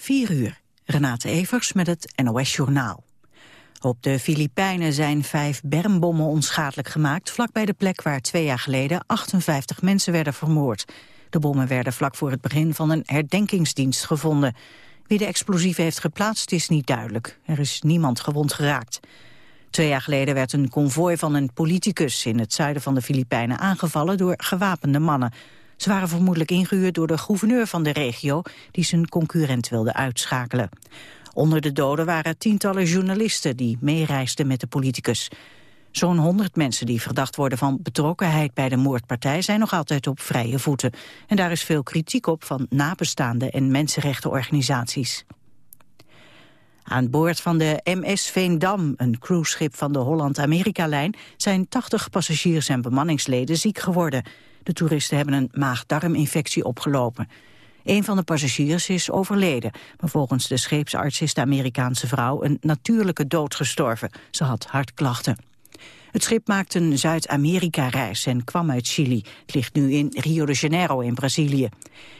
4 uur. Renate Evers met het NOS Journaal. Op de Filipijnen zijn vijf bermbommen onschadelijk gemaakt... vlakbij de plek waar twee jaar geleden 58 mensen werden vermoord. De bommen werden vlak voor het begin van een herdenkingsdienst gevonden. Wie de explosieven heeft geplaatst is niet duidelijk. Er is niemand gewond geraakt. Twee jaar geleden werd een konvooi van een politicus in het zuiden van de Filipijnen aangevallen door gewapende mannen. Ze waren vermoedelijk ingehuurd door de gouverneur van de regio... die zijn concurrent wilde uitschakelen. Onder de doden waren tientallen journalisten die meereisden met de politicus. Zo'n honderd mensen die verdacht worden van betrokkenheid bij de moordpartij zijn nog altijd op vrije voeten. En daar is veel kritiek op van nabestaanden en mensenrechtenorganisaties. Aan boord van de MS Veendam, een cruiseschip van de Holland-Amerika-lijn, zijn 80 passagiers en bemanningsleden ziek geworden. De toeristen hebben een maag-darminfectie opgelopen. Een van de passagiers is overleden, maar volgens de scheepsarts is de Amerikaanse vrouw een natuurlijke dood gestorven. Ze had hartklachten. Het schip maakte een Zuid-Amerika-reis en kwam uit Chili. Het ligt nu in Rio de Janeiro in Brazilië.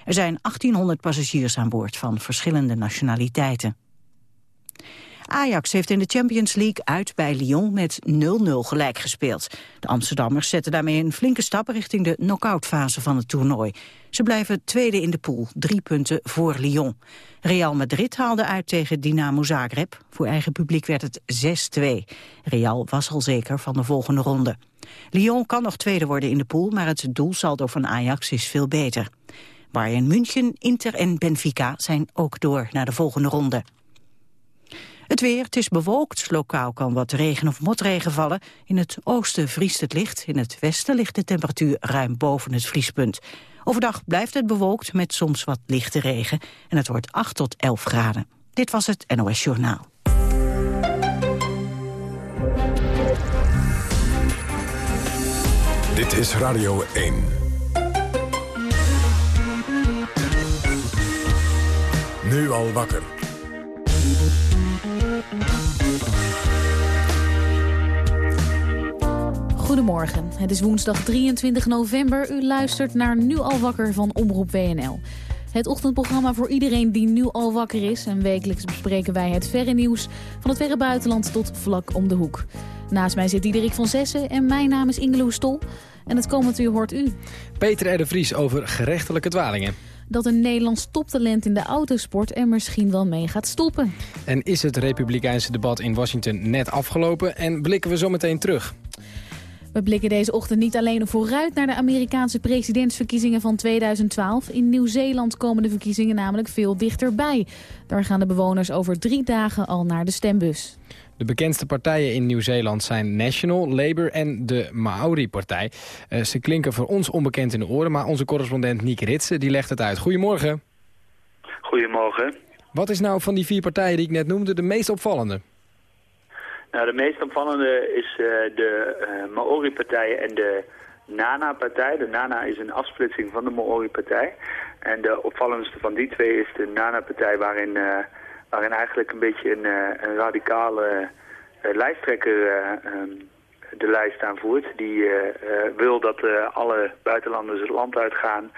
Er zijn 1800 passagiers aan boord van verschillende nationaliteiten. Ajax heeft in de Champions League uit bij Lyon met 0-0 gelijk gespeeld. De Amsterdammers zetten daarmee een flinke stap richting de knock-outfase van het toernooi. Ze blijven tweede in de pool, drie punten voor Lyon. Real Madrid haalde uit tegen Dynamo Zagreb. Voor eigen publiek werd het 6-2. Real was al zeker van de volgende ronde. Lyon kan nog tweede worden in de pool, maar het doelsaldo van Ajax is veel beter. Bayern München, Inter en Benfica zijn ook door naar de volgende ronde. Het weer, het is bewolkt. Lokaal kan wat regen of motregen vallen. In het oosten vriest het licht. In het westen ligt de temperatuur ruim boven het vriespunt. Overdag blijft het bewolkt met soms wat lichte regen. En het wordt 8 tot 11 graden. Dit was het NOS Journaal. Dit is Radio 1. Nu al wakker. Goedemorgen, het is woensdag 23 november. U luistert naar Nu al wakker van Omroep WNL. Het ochtendprogramma voor iedereen die nu al wakker is. En wekelijks bespreken wij het verre nieuws van het verre buitenland tot vlak om de hoek. Naast mij zit Diederik van Zessen en mijn naam is Ingeloe Stol. En het komend uur hoort u. Peter R. de Vries over gerechtelijke dwalingen dat een Nederlands toptalent in de autosport er misschien wel mee gaat stoppen. En is het republikeinse debat in Washington net afgelopen en blikken we zo meteen terug? We blikken deze ochtend niet alleen vooruit naar de Amerikaanse presidentsverkiezingen van 2012. In Nieuw-Zeeland komen de verkiezingen namelijk veel dichterbij. Daar gaan de bewoners over drie dagen al naar de stembus. De bekendste partijen in Nieuw-Zeeland zijn National, Labour en de Maori-partij. Uh, ze klinken voor ons onbekend in de oren, maar onze correspondent Niek Ritsen die legt het uit. Goedemorgen. Goedemorgen. Wat is nou van die vier partijen die ik net noemde de meest opvallende? Nou, de meest opvallende is uh, de uh, Maori-partij en de Nana-partij. De Nana is een afsplitsing van de Maori-partij. En de opvallendste van die twee is de Nana-partij waarin, uh, waarin eigenlijk een beetje een, een radicale lijsttrekker um, de lijst aanvoert. Die wil dat alle buitenlanders het land uitgaan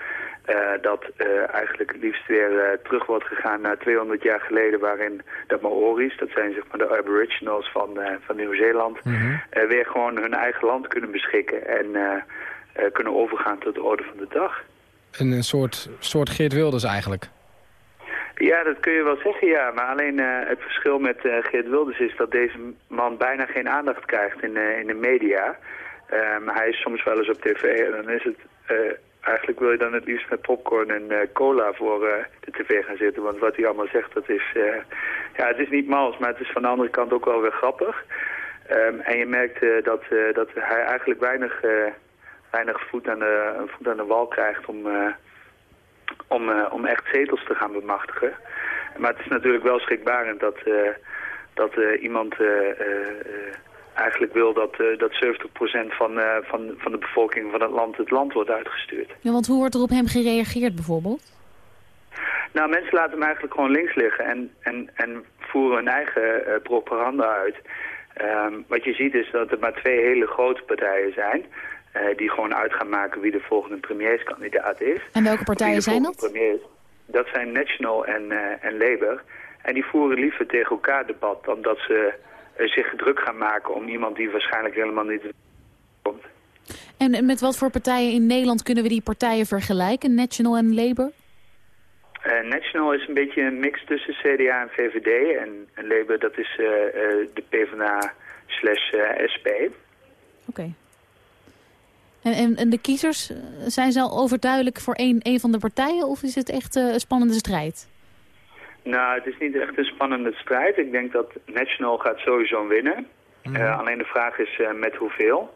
dat eigenlijk het liefst weer terug wordt gegaan naar 200 jaar geleden... waarin de Maori's, dat zijn zeg maar de aboriginals van, van Nieuw-Zeeland... Mm weer gewoon hun eigen land kunnen beschikken en kunnen overgaan tot de orde van de dag. Een, een soort, soort Geert Wilders eigenlijk? Ja, dat kun je wel zeggen, ja. Maar alleen het verschil met Geert Wilders is dat deze man bijna geen aandacht krijgt in, in de media... maar hij is soms wel eens op tv en dan is het eigenlijk wil je dan het liefst met popcorn en cola voor de tv gaan zitten. Want wat hij allemaal zegt, dat is, ja, het is niet mals, maar het is van de andere kant ook wel weer grappig. Um, en je merkt dat, dat hij eigenlijk weinig, weinig voet, aan de, voet aan de wal krijgt om, om, om echt zetels te gaan bemachtigen. Maar het is natuurlijk wel schrikbarend dat, dat iemand eigenlijk wil dat, dat 70% van, van, van de bevolking van het land het land wordt uitgestuurd. Ja, want hoe wordt er op hem gereageerd bijvoorbeeld? Nou, mensen laten hem eigenlijk gewoon links liggen en, en, en voeren hun eigen propaganda uit. Um, wat je ziet is dat er maar twee hele grote partijen zijn... die gewoon uit gaan maken wie de volgende premierskandidaat is. En welke partijen zijn dat? Premier dat zijn National en, en Labour. En die voeren liever tegen elkaar debat dan dat ze zich druk gaan maken om iemand die waarschijnlijk helemaal niet komt. En met wat voor partijen in Nederland kunnen we die partijen vergelijken, National en Labour? Uh, National is een beetje een mix tussen CDA en VVD. En, en Labour, dat is uh, uh, de PvdA slash SP. Oké. En, en, en, de kiezers, zijn ze al overduidelijk voor een, een van de partijen... of is het echt een spannende strijd? Nou, het is niet echt een spannende strijd. Ik denk dat National gaat sowieso winnen. Mm alleen de vraag is met hoeveel.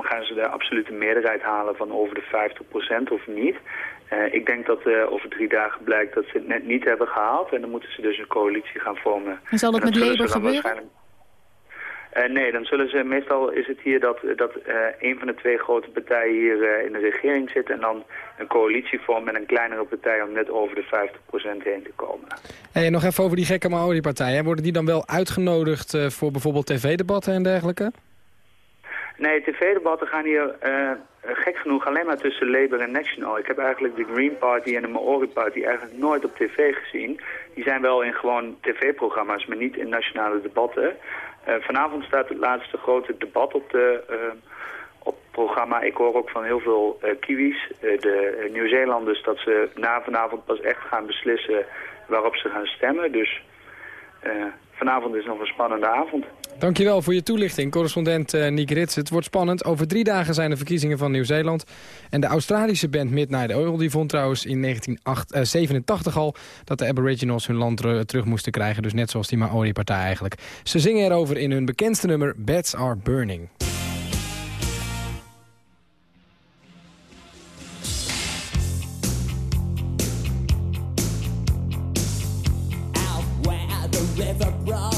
gaan ze de absolute meerderheid halen van over de 50% of niet? Uh, ik denk dat uh, over drie dagen blijkt dat ze het net niet hebben gehaald. En dan moeten ze dus een coalitie gaan vormen. En zal dat met Labour gebeuren? Uh, nee, dan zullen ze, meestal is het hier dat, dat een van de twee grote partijen hier in de regering zit en dan een coalitie vormt met een kleinere partij om net over de 50% heen te komen. Hey, nog even over die gekke Maori-partijen. Worden die dan wel uitgenodigd voor bijvoorbeeld tv-debatten en dergelijke? Nee, tv-debatten gaan hier gek genoeg alleen maar tussen Labour en National. Ik heb eigenlijk de Green Party en de Maori Party eigenlijk nooit op tv gezien. Die zijn wel in gewoon tv-programma's, maar niet in nationale debatten. Uh, vanavond staat het laatste grote debat op de... Uh, op het programma. Ik hoor ook van heel veel uh, Kiwis, de Nieuw-Zeelanders, dat ze na vanavond pas echt gaan beslissen waarop ze gaan stemmen. Dus vanavond is nog een spannende avond. Dankjewel voor je toelichting, correspondent uh, Nick Rits. Het wordt spannend. Over drie dagen zijn de verkiezingen van Nieuw-Zeeland. En de Australische band Midnight Oil die vond trouwens in 1987 al... dat de Aboriginals hun land terug moesten krijgen. Dus net zoals die Maori-partij eigenlijk. Ze zingen erover in hun bekendste nummer Beds Are Burning. never wrong.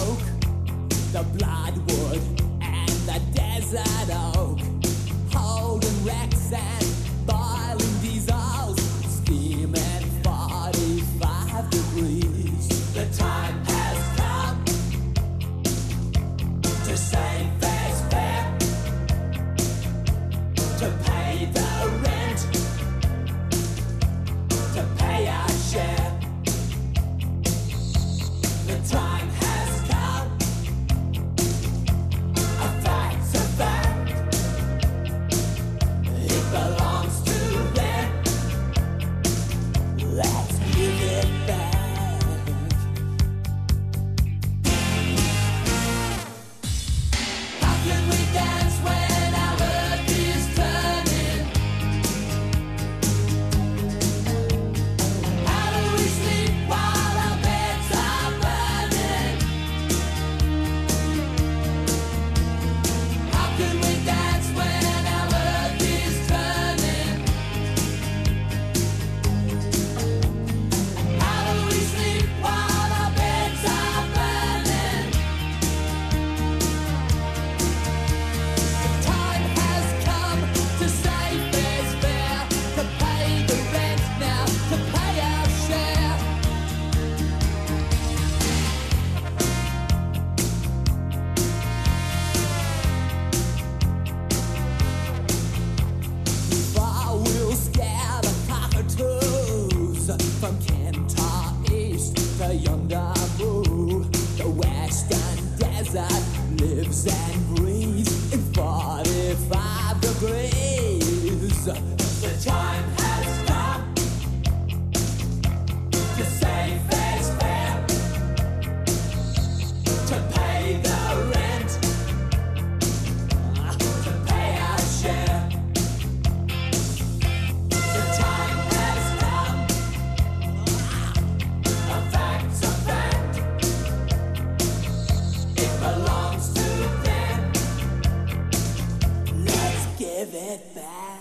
setback.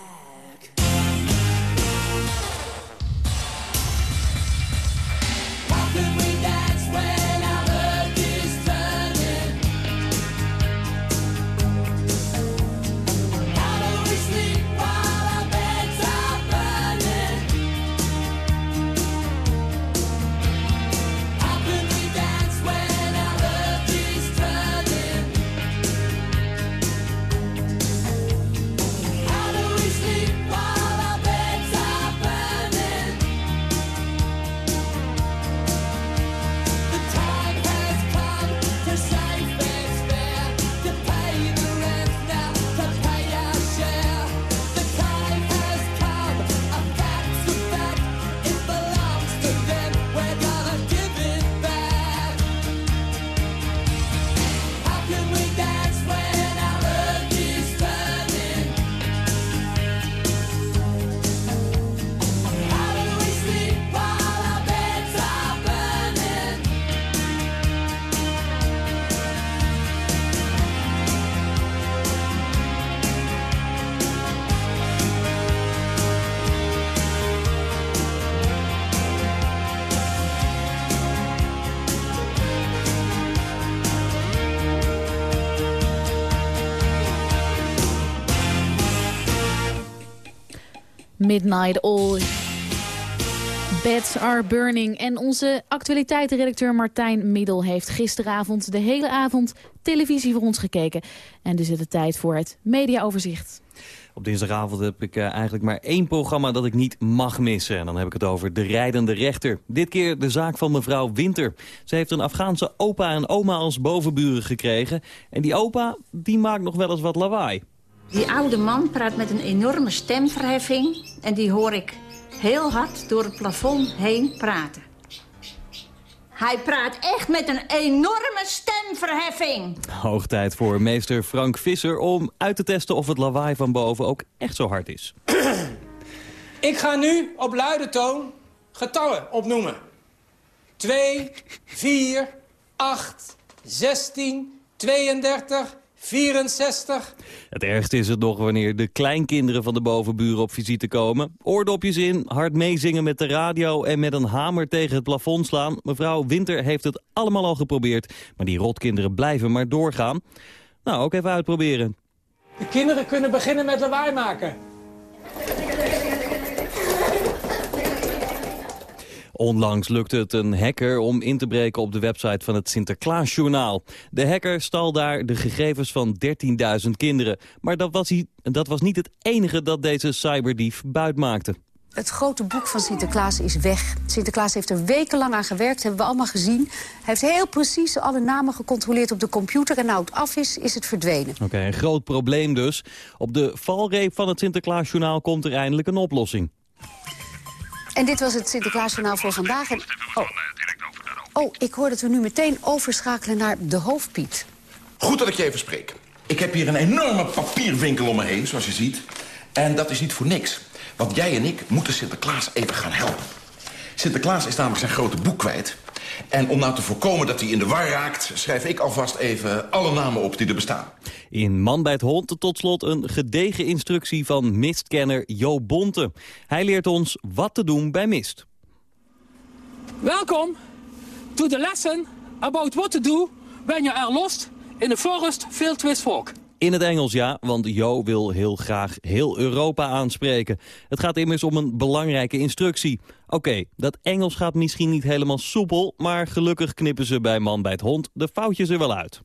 Midnight All. Beds are burning. En onze actualiteitenredacteur Martijn Middel heeft gisteravond de hele avond televisie voor ons gekeken. En dus is het tijd voor het mediaoverzicht. Op dinsdagavond heb ik uh, eigenlijk maar één programma dat ik niet mag missen. En dan heb ik het over De Rijdende Rechter. Dit keer de zaak van mevrouw Winter. Ze heeft een Afghaanse opa en oma als bovenburen gekregen. En die opa, die maakt nog wel eens wat lawaai. Die oude man praat met een enorme stemverheffing. En die hoor ik heel hard door het plafond heen praten. Hij praat echt met een enorme stemverheffing. Hoog tijd voor meester Frank Visser om uit te testen of het lawaai van boven ook echt zo hard is. Ik ga nu op luide toon getallen opnoemen. 2, 4, 8, 16, 32, 64. Het ergste is het nog wanneer de kleinkinderen van de bovenburen op visite komen. Oordopjes in, hard meezingen met de radio en met een hamer tegen het plafond slaan. Mevrouw Winter heeft het allemaal al geprobeerd, maar die rotkinderen blijven maar doorgaan. Nou, ook even uitproberen. De kinderen kunnen beginnen met lawaai maken. Onlangs lukte het een hacker om in te breken op de website van het Sinterklaasjournaal. De hacker stal daar de gegevens van 13.000 kinderen. Maar dat was, dat was niet het enige dat deze cyberdief buit maakte. Het grote boek van Sinterklaas is weg. Sinterklaas heeft er wekenlang aan gewerkt, hebben we allemaal gezien. Hij heeft heel precies alle namen gecontroleerd op de computer... en nou het af is, is het verdwenen. Oké, een groot probleem dus. Op de valreep van het Sinterklaasjournaal komt er eindelijk een oplossing. En dit was het Sinterklaasjournaal voor vandaag. En... Oh. oh, ik hoor dat we nu meteen overschakelen naar de hoofdpiet. Goed dat ik je even spreek. Ik heb hier een enorme papierwinkel om me heen, zoals je ziet. En dat is niet voor niks. Want jij en ik moeten Sinterklaas even gaan helpen. Sinterklaas is namelijk zijn grote boek kwijt. En om nou te voorkomen dat hij in de war raakt... schrijf ik alvast even alle namen op die er bestaan. In Man bij het Hond tot slot een gedegen instructie van mistkenner Jo Bonte. Hij leert ons wat te doen bij mist. Welkom to the lesson about what to do when you are lost in a forest filled with fog. In het Engels ja, want Jo wil heel graag heel Europa aanspreken. Het gaat immers om een belangrijke instructie. Oké, dat Engels gaat misschien niet helemaal soepel... maar gelukkig knippen ze bij Man bij het Hond de foutjes er wel uit.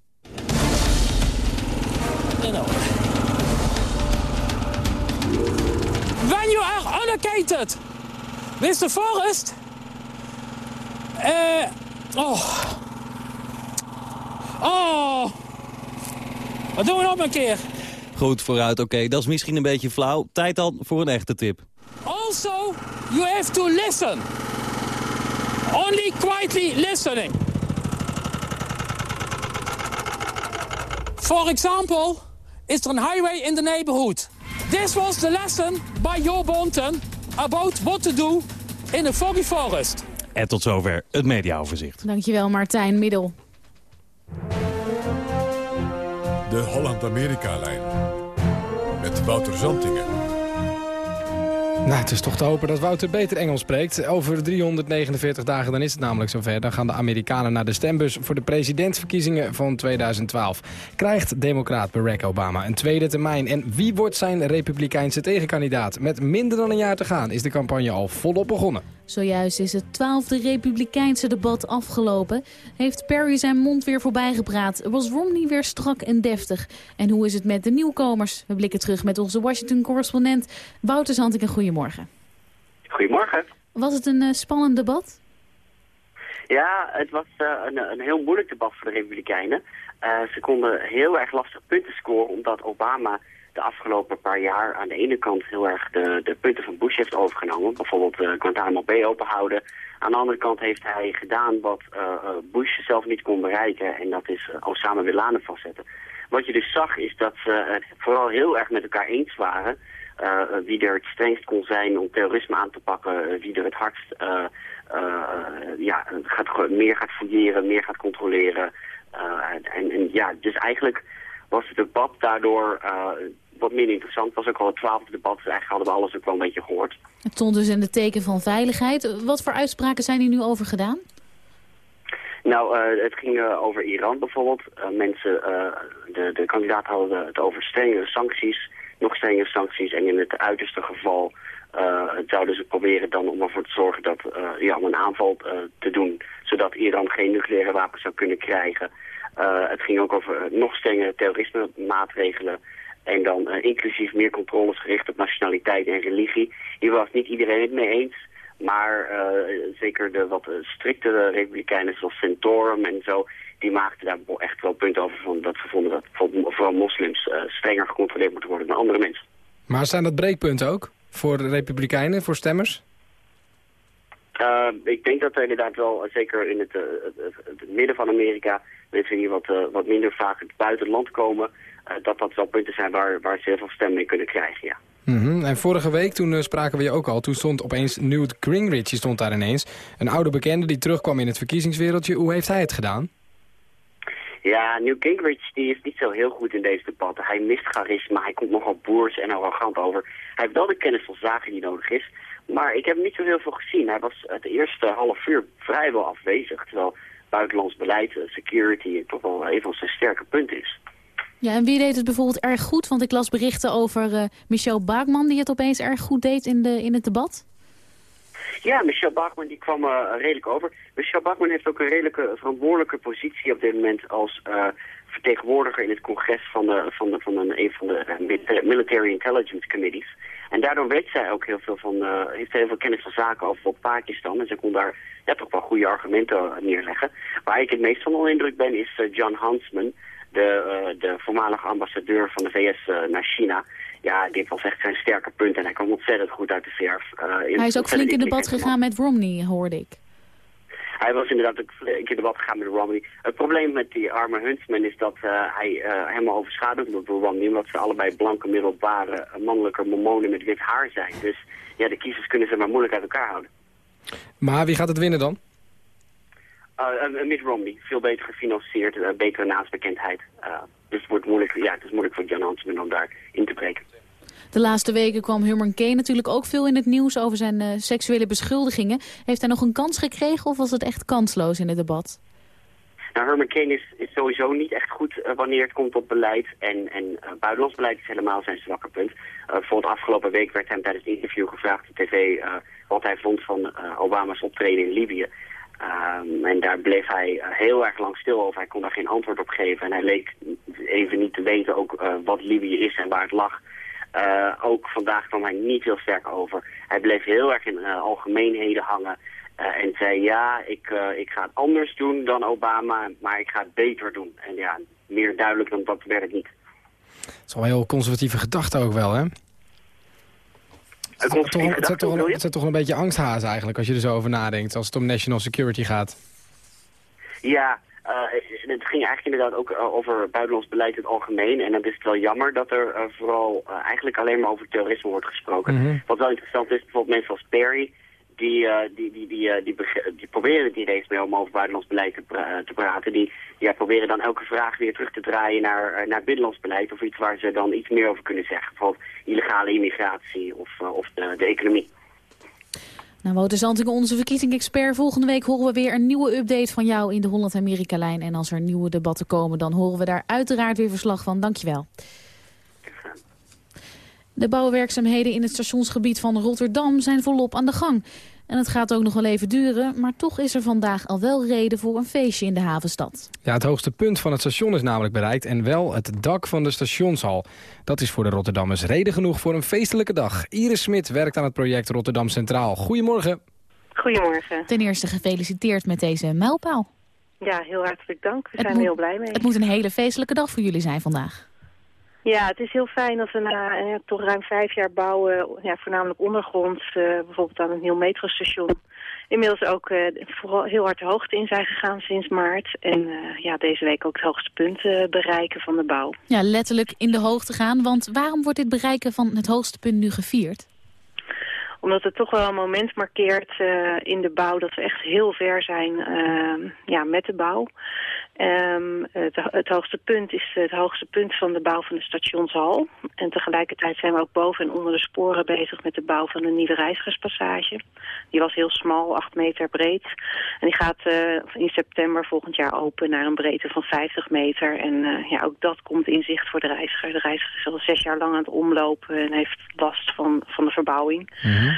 When you are allocated with the forest... Uh, oh... Oh... Wat doen we nog een keer? Goed, vooruit. Oké, dat is misschien een beetje flauw. Tijd dan voor een echte tip. Also, you have to listen. Only quietly listening. For example, is er een highway in the neighborhood. This was the lesson by Jo Bonten about what to do in a foggy forest. En tot zover het mediaoverzicht. Dankjewel Martijn Middel. De Holland-Amerika-lijn. Met Wouter Zantingen. Nou, het is toch te hopen dat Wouter beter Engels spreekt. Over 349 dagen dan is het namelijk zover. Dan gaan de Amerikanen naar de stembus voor de presidentsverkiezingen van 2012. Krijgt democraat Barack Obama een tweede termijn? En wie wordt zijn republikeinse tegenkandidaat? Met minder dan een jaar te gaan is de campagne al volop begonnen. Zojuist is het twaalfde republikeinse debat afgelopen. Heeft Perry zijn mond weer voorbij gepraat? Was Romney weer strak en deftig? En hoe is het met de nieuwkomers? We blikken terug met onze Washington-correspondent Wouter Zanting. Goedemorgen. Goedemorgen. Was het een uh, spannend debat? Ja, het was uh, een, een, heel moeilijk debat voor de Republikeinen. Uh, ze konden heel erg lastig punten scoren omdat Obama de afgelopen paar jaar aan de ene kant heel erg de, de punten van Bush heeft overgenomen. Bijvoorbeeld uh, Guantanamo Bay openhouden. Aan de andere kant heeft hij gedaan wat uh, Bush zelf niet kon bereiken. En dat is Osama Bin Laden vastzetten. Wat je dus zag is dat ze het vooral heel erg met elkaar eens waren. wie er het strengst kon zijn om terrorisme aan te pakken. wie er het hardst ja, gaat, meer gaat fouilleren, meer gaat controleren. en, en ja, dus eigenlijk was het debat daardoor wat minder interessant. was ook al het twaalfde debat, dus eigenlijk hadden we alles ook wel een beetje gehoord. Het stond dus in de teken van veiligheid. Wat voor uitspraken zijn hier nu over gedaan? Nou, uh, het ging uh, over Iran bijvoorbeeld. Uh, mensen, de, de kandidaten hadden het over strengere sancties, nog strengere sancties. En in het uiterste geval zouden ze proberen dan om ervoor te zorgen dat, ja, om een aanval te doen, zodat Iran geen nucleaire wapens zou kunnen krijgen. het ging ook over nog strengere terrorisme-maatregelen. En dan inclusief meer controles gericht op nationaliteit en religie. Hier was niet iedereen het mee eens. Maar zeker de wat striktere republikeinen zoals Centorum en zo die maakten daar echt wel punten over van dat ze vonden dat vooral moslims uh, strenger gecontroleerd moeten worden dan andere mensen. Maar zijn dat breekpunten ook voor de republikeinen, voor stemmers? Uh, ik denk dat er inderdaad wel, zeker in het, het, het, midden van Amerika, mensen die wat, wat minder vaak het buitenland komen, dat dat wel punten zijn waar, waar ze heel veel stemmen in kunnen krijgen, ja. Mm -hmm. En vorige week, toen spraken we je ook al, toen stond opeens Newt Gingrich, stond daar ineens. Een oude bekende die terugkwam in het verkiezingswereldje. Hoe heeft hij het gedaan? Ja, Newt Gingrich die is niet zo heel goed in deze debatten. Hij mist charisma, hij komt nogal boers en arrogant over. Hij heeft wel de kennis van zaken die nodig is. Maar ik heb hem niet zo heel veel gezien. Hij was het eerste half uur vrijwel afwezig. Terwijl buitenlands beleid, eh, security, toch wel een van zijn sterke punten is. Ja, en wie deed het bijvoorbeeld erg goed? Want ik las berichten over uh, Michel Baakman die het opeens erg goed deed in, de, in het debat. Ja, Michel Bachman die kwam uh, redelijk over. Michel Bachman heeft ook een redelijke verantwoordelijke positie op dit moment als uh, vertegenwoordiger in het congres van, de, van, de, van een, van de uh, Military Intelligence Committees. En daardoor weet zij ook heel veel van, heeft heel veel kennis van zaken over Pakistan. En ze kon daar ja, toch wel goede argumenten neerleggen. Waar ik het meest van onder indruk ben is John Huntsman, de, de voormalige ambassadeur van de VS naar China ja, dit was echt zijn sterke punt en hij kwam ontzettend goed uit de verf. Uh, hij is ook flink in debat gegaan met Romney, hoorde ik. Hij was inderdaad ook flink in debat gegaan met Romney. Het probleem met die arme Huntsman is dat uh, hij uh, helemaal overschaduwd wordt door Romney... omdat ze allebei blanke, middelbare, mannelijke mormonen met wit haar zijn. Dus ja, de kiezers kunnen ze maar moeilijk uit elkaar houden. Maar wie gaat het winnen dan? Uh, Mitt Romney, veel beter gefinancierd, uh, betere naastbekendheid. Uh, dus het wordt moeilijk, ja, het is moeilijk voor Jan Hansman om daar in te breken. De laatste weken kwam Herman Kane natuurlijk ook veel in het nieuws over zijn seksuele beschuldigingen. Heeft hij nog een kans gekregen of was het echt kansloos in het debat? Nou, Herman Kane is, is sowieso niet echt goed wanneer het komt op beleid. En, en buitenlands beleid is helemaal zijn zwakke punt. bijvoorbeeld afgelopen week werd hem tijdens het interview gevraagd op tv... wat hij vond van Obama's optreden in Libië. Um, en daar bleef hij heel erg lang stil over. Hij kon daar geen antwoord op geven. En hij leek even niet te weten ook wat Libië is en waar het lag. Uh, ook vandaag kwam hij niet heel sterk over. Hij bleef heel erg in algemeenheden hangen. En zei, ja, ik, ik ga het anders doen dan Obama, maar ik ga het beter doen. En ja, meer duidelijk dan dat werd het niet. Het is wel een heel conservatieve gedachte ook wel, hè? Het, het, toch, het, toch, het zijn toch een beetje angsthazen eigenlijk, als je er zo over nadenkt, als het om national security gaat. Ja, uh, het ging eigenlijk inderdaad ook uh, over buitenlands beleid in het algemeen. En dan is het wel jammer dat er uh, vooral eigenlijk alleen maar over terrorisme wordt gesproken. Mm -hmm. Wat wel interessant is, bijvoorbeeld mensen als Perry... Die, die, die, die, die, die, proberen die race mee om over buitenlands beleid te, pra te praten. Die ja, proberen dan elke vraag weer terug te draaien naar, naar binnenlands beleid. Of iets waar ze dan iets meer over kunnen zeggen. Bijvoorbeeld illegale immigratie of, of de, economie. Nou, Wouter Zantingen, onze verkiezing-expert. Volgende week horen we weer een nieuwe update van jou in de Holland-Amerika-lijn. En als er nieuwe debatten komen, dan horen we daar uiteraard weer verslag van. Dankjewel. De bouwwerkzaamheden in het stationsgebied van Rotterdam zijn volop aan de gang. En het gaat ook nog wel even duren, maar toch is er vandaag al wel reden voor een feestje in de havenstad. Ja, het hoogste punt van het station is namelijk bereikt en wel het dak van de stationshal. Dat is voor de Rotterdammers reden genoeg voor een feestelijke dag. Iris Smit werkt aan het project Rotterdam Centraal. Goedemorgen. Goedemorgen. Ten eerste gefeliciteerd met deze mijlpaal. Ja, heel hartelijk dank. We zijn er heel blij mee. Het moet een hele feestelijke dag voor jullie zijn vandaag. Ja, het is heel fijn als we na eh, toch ruim vijf jaar bouwen, ja, voornamelijk ondergronds, eh, bijvoorbeeld aan een nieuw metrostation, inmiddels ook eh, vooral heel hard de hoogte in zijn gegaan sinds maart. En uh, ja, deze week ook het hoogste punt uh, bereiken van de bouw. Ja, letterlijk in de hoogte gaan, want waarom wordt dit bereiken van het hoogste punt nu gevierd? Omdat het toch wel een moment markeert uh, in de bouw dat we echt heel ver zijn ja, met de bouw. Um, het, het, hoogste punt is het hoogste punt van de bouw van de stationshal. En tegelijkertijd zijn we ook boven en onder de sporen bezig met de bouw van een nieuwe reizigerspassage. Die was heel smal, 8 meter breed. En die gaat uh, in september volgend jaar open naar een breedte van 50 meter. En uh, ja, ook dat komt in zicht voor de reiziger. De reiziger is al zes jaar lang aan het omlopen en heeft last van, van de verbouwing. Mm -hmm.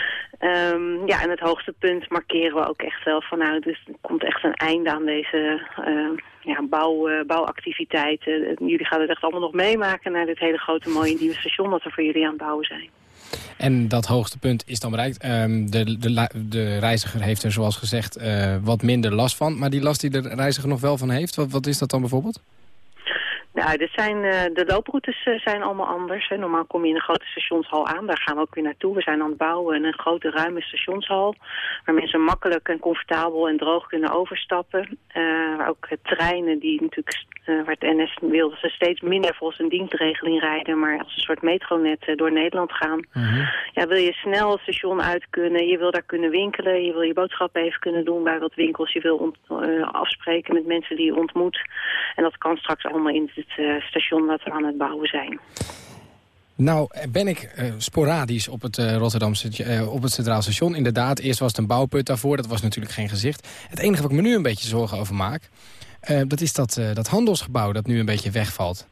um, ja, en het hoogste punt markeren we ook echt wel van nou, dus er komt echt een einde aan deze uh, ja, bouw, uh, bouwactiviteiten. Jullie gaan het echt allemaal nog meemaken naar dit hele grote mooie nieuwe station dat er voor jullie aan het bouwen zijn. En dat hoogste punt is dan bereikt. Um, de, de, de reiziger heeft er zoals gezegd uh, wat minder last van. Maar die last die de reiziger nog wel van heeft, wat, wat is dat dan bijvoorbeeld? Nou, dit zijn, uh, de looproutes uh, zijn allemaal anders. Hè. Normaal kom je in een grote stationshal aan. Daar gaan we ook weer naartoe. We zijn aan het bouwen een grote ruime stationshal. Waar mensen makkelijk en comfortabel en droog kunnen overstappen. Uh, waar ook treinen die natuurlijk, waar het NS wil dat ze steeds minder volgens een dienstregeling rijden. Maar als een soort metronet door Nederland gaan. Mhm. -huh. Ja, wil je snel het station uit kunnen. Je wil daar kunnen winkelen. Je wil je boodschappen even kunnen doen bij wat winkels. Je wil afspreken met mensen die je ontmoet. En dat kan straks allemaal in het uh, station dat we aan het bouwen zijn. Nou, ben ik uh, sporadisch op het uh, Rotterdamse uh, op het Centraal Station. Inderdaad, eerst was het een bouwput daarvoor. Dat was natuurlijk geen gezicht. Het enige wat ik me nu een beetje zorgen over maak... dat is dat, dat handelsgebouw dat nu een beetje wegvalt.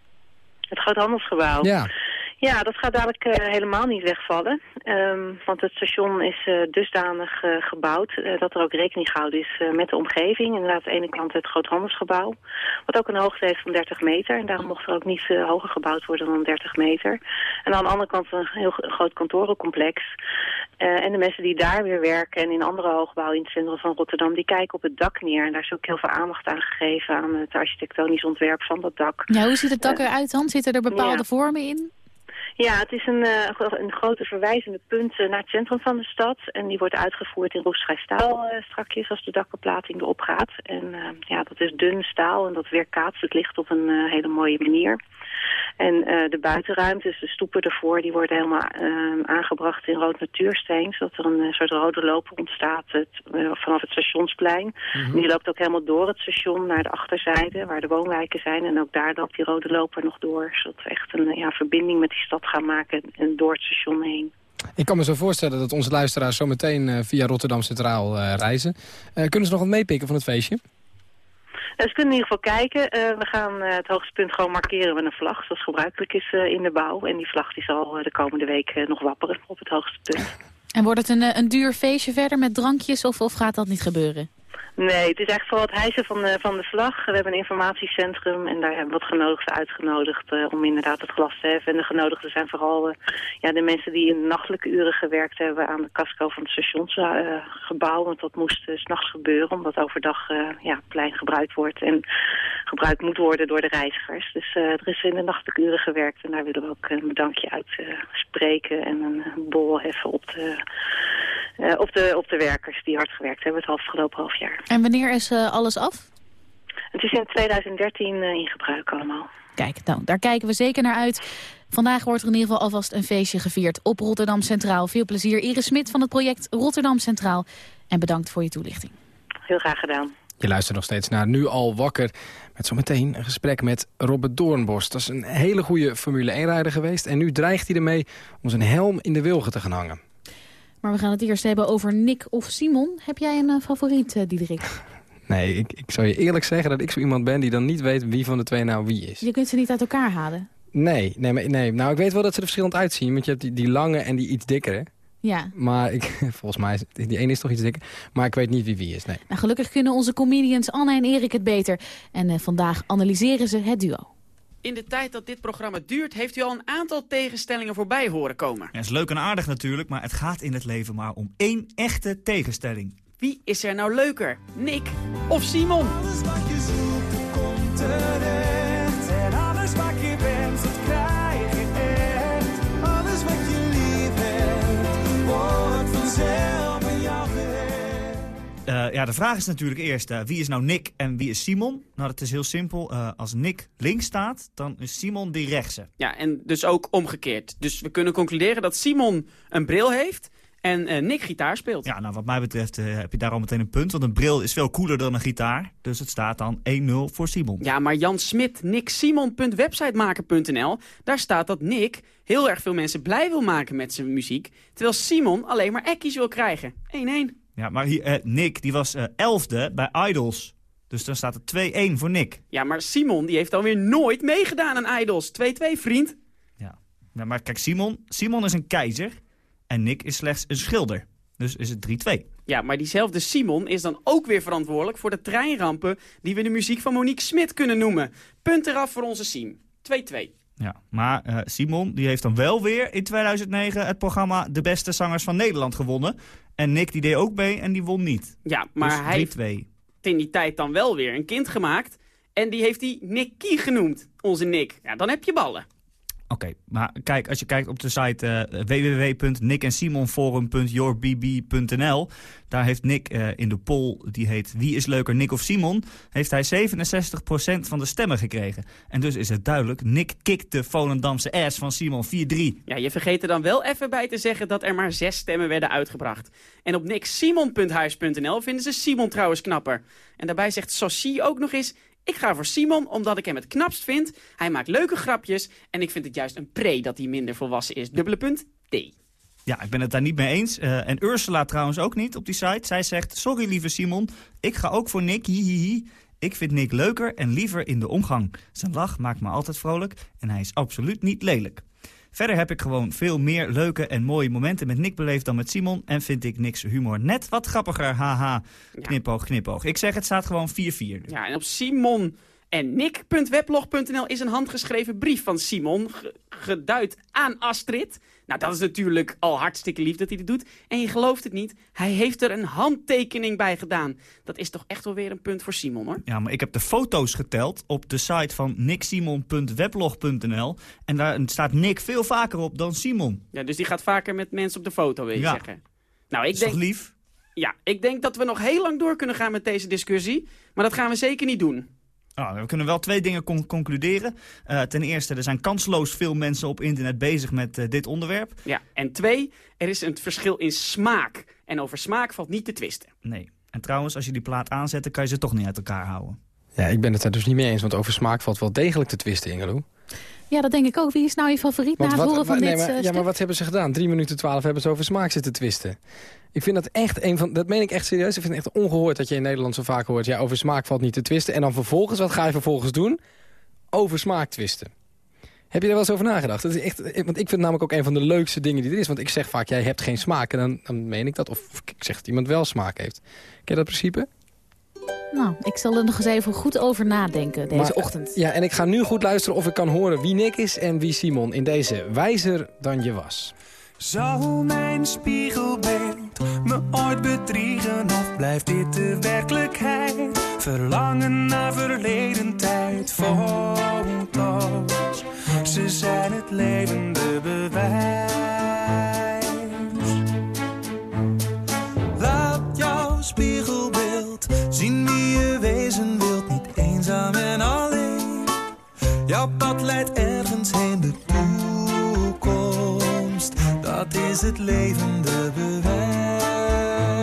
Het groot handelsgebouw? Ja. Ja, dat gaat dadelijk uh, helemaal niet wegvallen. Um, want het station is uh, dusdanig uh, gebouwd dat er ook rekening gehouden is met de omgeving. Inderdaad, aan de ene kant het groothandelsgebouw, wat ook een hoogte heeft van 30 meter. En daarom mocht er ook niet hoger gebouwd worden dan 30 meter. En aan de andere kant een heel groot kantorencomplex. en de mensen die daar weer werken en in andere hoogbouwen in het centrum van Rotterdam, die kijken op het dak neer. En daar is ook heel veel aandacht aan gegeven aan het architectonisch ontwerp van dat dak. Ja, hoe ziet het dak eruit dan? Zitten er bepaalde ja. vormen in? Ja, het is een, uh, een grote verwijzende punt uh, naar het centrum van de stad. En die wordt uitgevoerd in roestvrij staal uh, strakjes als de dakbeplating erop gaat. En ja, dat is dun staal en dat weerkaatst het licht op een hele mooie manier. En de buitenruimtes, de stoepen ervoor, die worden helemaal aangebracht in rood natuursteen. Zodat er een soort rode loper ontstaat het, vanaf het stationsplein. Mm -hmm. Die loopt ook helemaal door het station naar de achterzijde, waar de woonwijken zijn. En ook daar loopt die rode loper nog door. Zodat we echt een ja, verbinding met die stad gaan maken en door het station heen. Ik kan me zo voorstellen dat onze luisteraars zo meteen uh, via Rotterdam Centraal uh, reizen. Uh, kunnen ze nog wat meepikken van het feestje? Ze kunnen in ieder geval kijken. we gaan het hoogste punt gewoon markeren met een vlag, zoals gebruikelijk is in de bouw. En die vlag die zal de komende week nog wapperen op het hoogste punt. En wordt het een, een duur feestje verder met drankjes of, of gaat dat niet gebeuren? Nee, het is echt vooral het hijsen van de, van de vlag. We hebben een informatiecentrum en daar hebben we wat genodigden uitgenodigd uh, om inderdaad het glas te heffen. En de genodigden zijn vooral uh, ja, de mensen die in de nachtelijke uren gewerkt hebben aan de casco van het stationsgebouw. Want dat moest s s'nachts gebeuren, omdat overdag ja, plein gebruikt wordt en gebruikt moet worden door de reizigers. Dus er is in de nachtelijke uren gewerkt en daar willen we ook een bedankje uitspreken en een bol heffen op de... Uh, op, de, op de werkers die hard gewerkt hebben het afgelopen half jaar. En wanneer is uh, alles af? Het is in 2013 uh, in gebruik allemaal. Kijk, nou, daar kijken we zeker naar uit. Vandaag wordt er in ieder geval alvast een feestje gevierd op Rotterdam Centraal. Veel plezier, Iris Smit van het project Rotterdam Centraal. En bedankt voor je toelichting. Heel graag gedaan. Je luistert nog steeds naar Nu al wakker. Met zometeen een gesprek met Robert Doornbos. Dat is een hele goede Formule 1-rijder geweest. En nu dreigt hij ermee om zijn helm in de wilgen te gaan hangen. Maar we gaan het eerst hebben over Nick of Simon. Heb jij een uh, favoriet, uh, Diederik? Nee, ik, ik zou je eerlijk zeggen dat ik zo iemand ben... die dan niet weet wie van de twee nou wie is. Je kunt ze niet uit elkaar halen? Nee, nee, maar, nee. nou ik weet wel dat ze er verschillend uitzien. Want je hebt die, die lange en die iets dikkere. Ja. Maar ik, volgens mij, is, die ene is toch iets dikker. Maar ik weet niet wie wie is, nee. Nou, gelukkig kunnen onze comedians Anne en Erik het beter. En uh, vandaag analyseren ze het duo. In de tijd dat dit programma duurt, heeft u al een aantal tegenstellingen voorbij horen komen. Ja, is leuk en aardig natuurlijk, maar het gaat in het leven maar om één echte tegenstelling. Wie is er nou leuker, Nick of Simon? Alles wat je zoekt, komt terecht. En alles wat je wenst, dat krijg je echt. Alles wat je lief hebt, wordt vanzelf ja, de vraag is natuurlijk eerst, uh, wie is nou Nick en wie is Simon? Nou, dat is heel simpel. Uh, als Nick links staat, dan is Simon die rechtse. Ja, en dus ook omgekeerd. Dus we kunnen concluderen dat Simon een bril heeft En eh, Nick gitaar speelt. Ja, nou wat mij betreft eh, heb je daar al meteen een punt. Want een bril is veel cooler dan een gitaar. Dus het staat dan 1-0 voor Simon. Ja, maar Jan Smit, nicksimon.websitemaker.nl, daar staat dat Nick heel erg veel mensen blij wil maken met zijn muziek, terwijl Simon alleen maar ekkies wil krijgen. 1-1. Ja, maar hier, eh, Nick die was eh, elfde bij Idols. Dus dan staat het 2-1 voor Nick. Ja, maar Simon die heeft alweer nooit meegedaan aan Idols. 2-2, vriend. Ja, maar kijk, Simon, Simon is een keizer en Nick is slechts een schilder. Dus is het 3-2. Ja, maar diezelfde Simon is dan ook weer verantwoordelijk voor de treinrampen die we de muziek van Monique Smit kunnen noemen. Punt eraf voor onze Siem. 2-2. Ja, maar eh, Simon die heeft dan wel weer in 2009 het programma De Beste Zangers van Nederland gewonnen. En Nick die deed ook mee en die won niet. Ja, maar Dus hij heeft 3-2. in die tijd dan wel weer een kind gemaakt. En die heeft hij Nicky genoemd, onze Nick. Ja, dan heb je ballen. Oké, maar kijk, als je kijkt op de site eh www.nickensimonforum.yourbb.nl, daar heeft Nick eh, in de poll, die heet Wie is leuker, Nick of Simon, heeft hij 67% van de stemmen gekregen. En dus is het duidelijk, Nick kikt de Volendamse ass van Simon 4-3. Ja, je vergeet er dan wel even bij te zeggen dat er maar zes stemmen werden uitgebracht. En op nicksimon.huis.nl vinden ze Simon trouwens knapper. En daarbij zegt Sosie ook nog eens... Ik ga voor Simon omdat ik hem het knapst vind. Hij maakt leuke grapjes. En ik vind het juist een pre dat hij minder volwassen is. Dubbele punt, D. Ja, ik ben het daar niet mee eens. Eh, en Ursula trouwens ook niet op die site. Zij zegt, sorry lieve Simon, ik ga ook voor Nick, hihihi. Ik vind Nick leuker en liever in de omgang. Zijn lach maakt me altijd vrolijk en hij is absoluut niet lelijk. Verder heb ik gewoon veel meer leuke en mooie momenten met Nick beleefd dan met Simon. En vind ik Nick's humor net wat grappiger. Haha, knipoog, knipoog. Ik zeg het staat gewoon 4-4. Ja, en op Simon en Nick.weblog.nl is een handgeschreven brief van Simon, ge- geduid aan Astrid. Nou, dat is natuurlijk al hartstikke lief dat hij dit doet. En je gelooft het niet, hij heeft er een handtekening bij gedaan. Dat is toch echt wel weer een punt voor Simon, hoor. Ja, maar ik heb de foto's geteld op de site van nicksimon.weblog.nl. En daar staat Nick veel vaker op dan Simon. Ja, dus die gaat vaker met mensen op de foto, wil je Ja. zeggen. Nou, ik Is toch denk, lief? ja, ik denk dat we nog heel lang door kunnen gaan met deze discussie. Maar dat gaan we zeker niet doen. Nou, we kunnen wel twee dingen con- concluderen. Eh, ten eerste, er zijn kansloos veel mensen op internet bezig met eh, dit onderwerp. Ja, en twee, er is een verschil in smaak. En over smaak valt niet te twisten. Nee. En trouwens, als je die plaat aanzet, dan kan je ze toch niet uit elkaar houden. Ja, ik ben het daar dus niet mee eens, want over smaak valt wel degelijk te twisten, Ingeloe. Ja, dat denk ik ook. Wie is nou je favoriet na het wat, horen van nee, dit maar, eh, ja, maar wat hebben ze gedaan? 3 minuten 12 hebben ze over smaak zitten twisten. Ik vind dat echt een van... Dat meen ik echt serieus. Ik vind het echt ongehoord dat je in Nederland zo vaak hoort... ja, over smaak valt niet te twisten. En dan vervolgens, wat ga je vervolgens doen? Over smaak twisten. Heb je daar wel eens over nagedacht? Dat is echt, want ik vind het namelijk ook een van de leukste dingen die er is. Want ik zeg vaak, jij hebt geen smaak. En dan, dan meen ik dat. Of ik zeg dat iemand wel smaak heeft. Ken je dat principe? Nou, ik zal er nog eens even goed over nadenken deze Maar, ochtend. Ja, en ik ga nu goed luisteren of ik kan horen wie Nick is en wie Simon... in deze Wijzer dan je was. Zou mijn spiegelbeeld me ooit bedriegen of blijft dit de werkelijkheid? Verlangen naar verleden tijd, foto's. Ze zijn het levende bewijs. Wezen wilt, niet eenzaam en alleen. Jouw pad leidt ergens heen, de toekomst. Dat is het levende bewijs.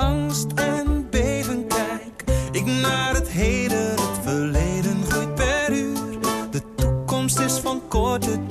Angst en beven kijk ik naar het heden. Het verleden groeit per uur. De toekomst is van korte duur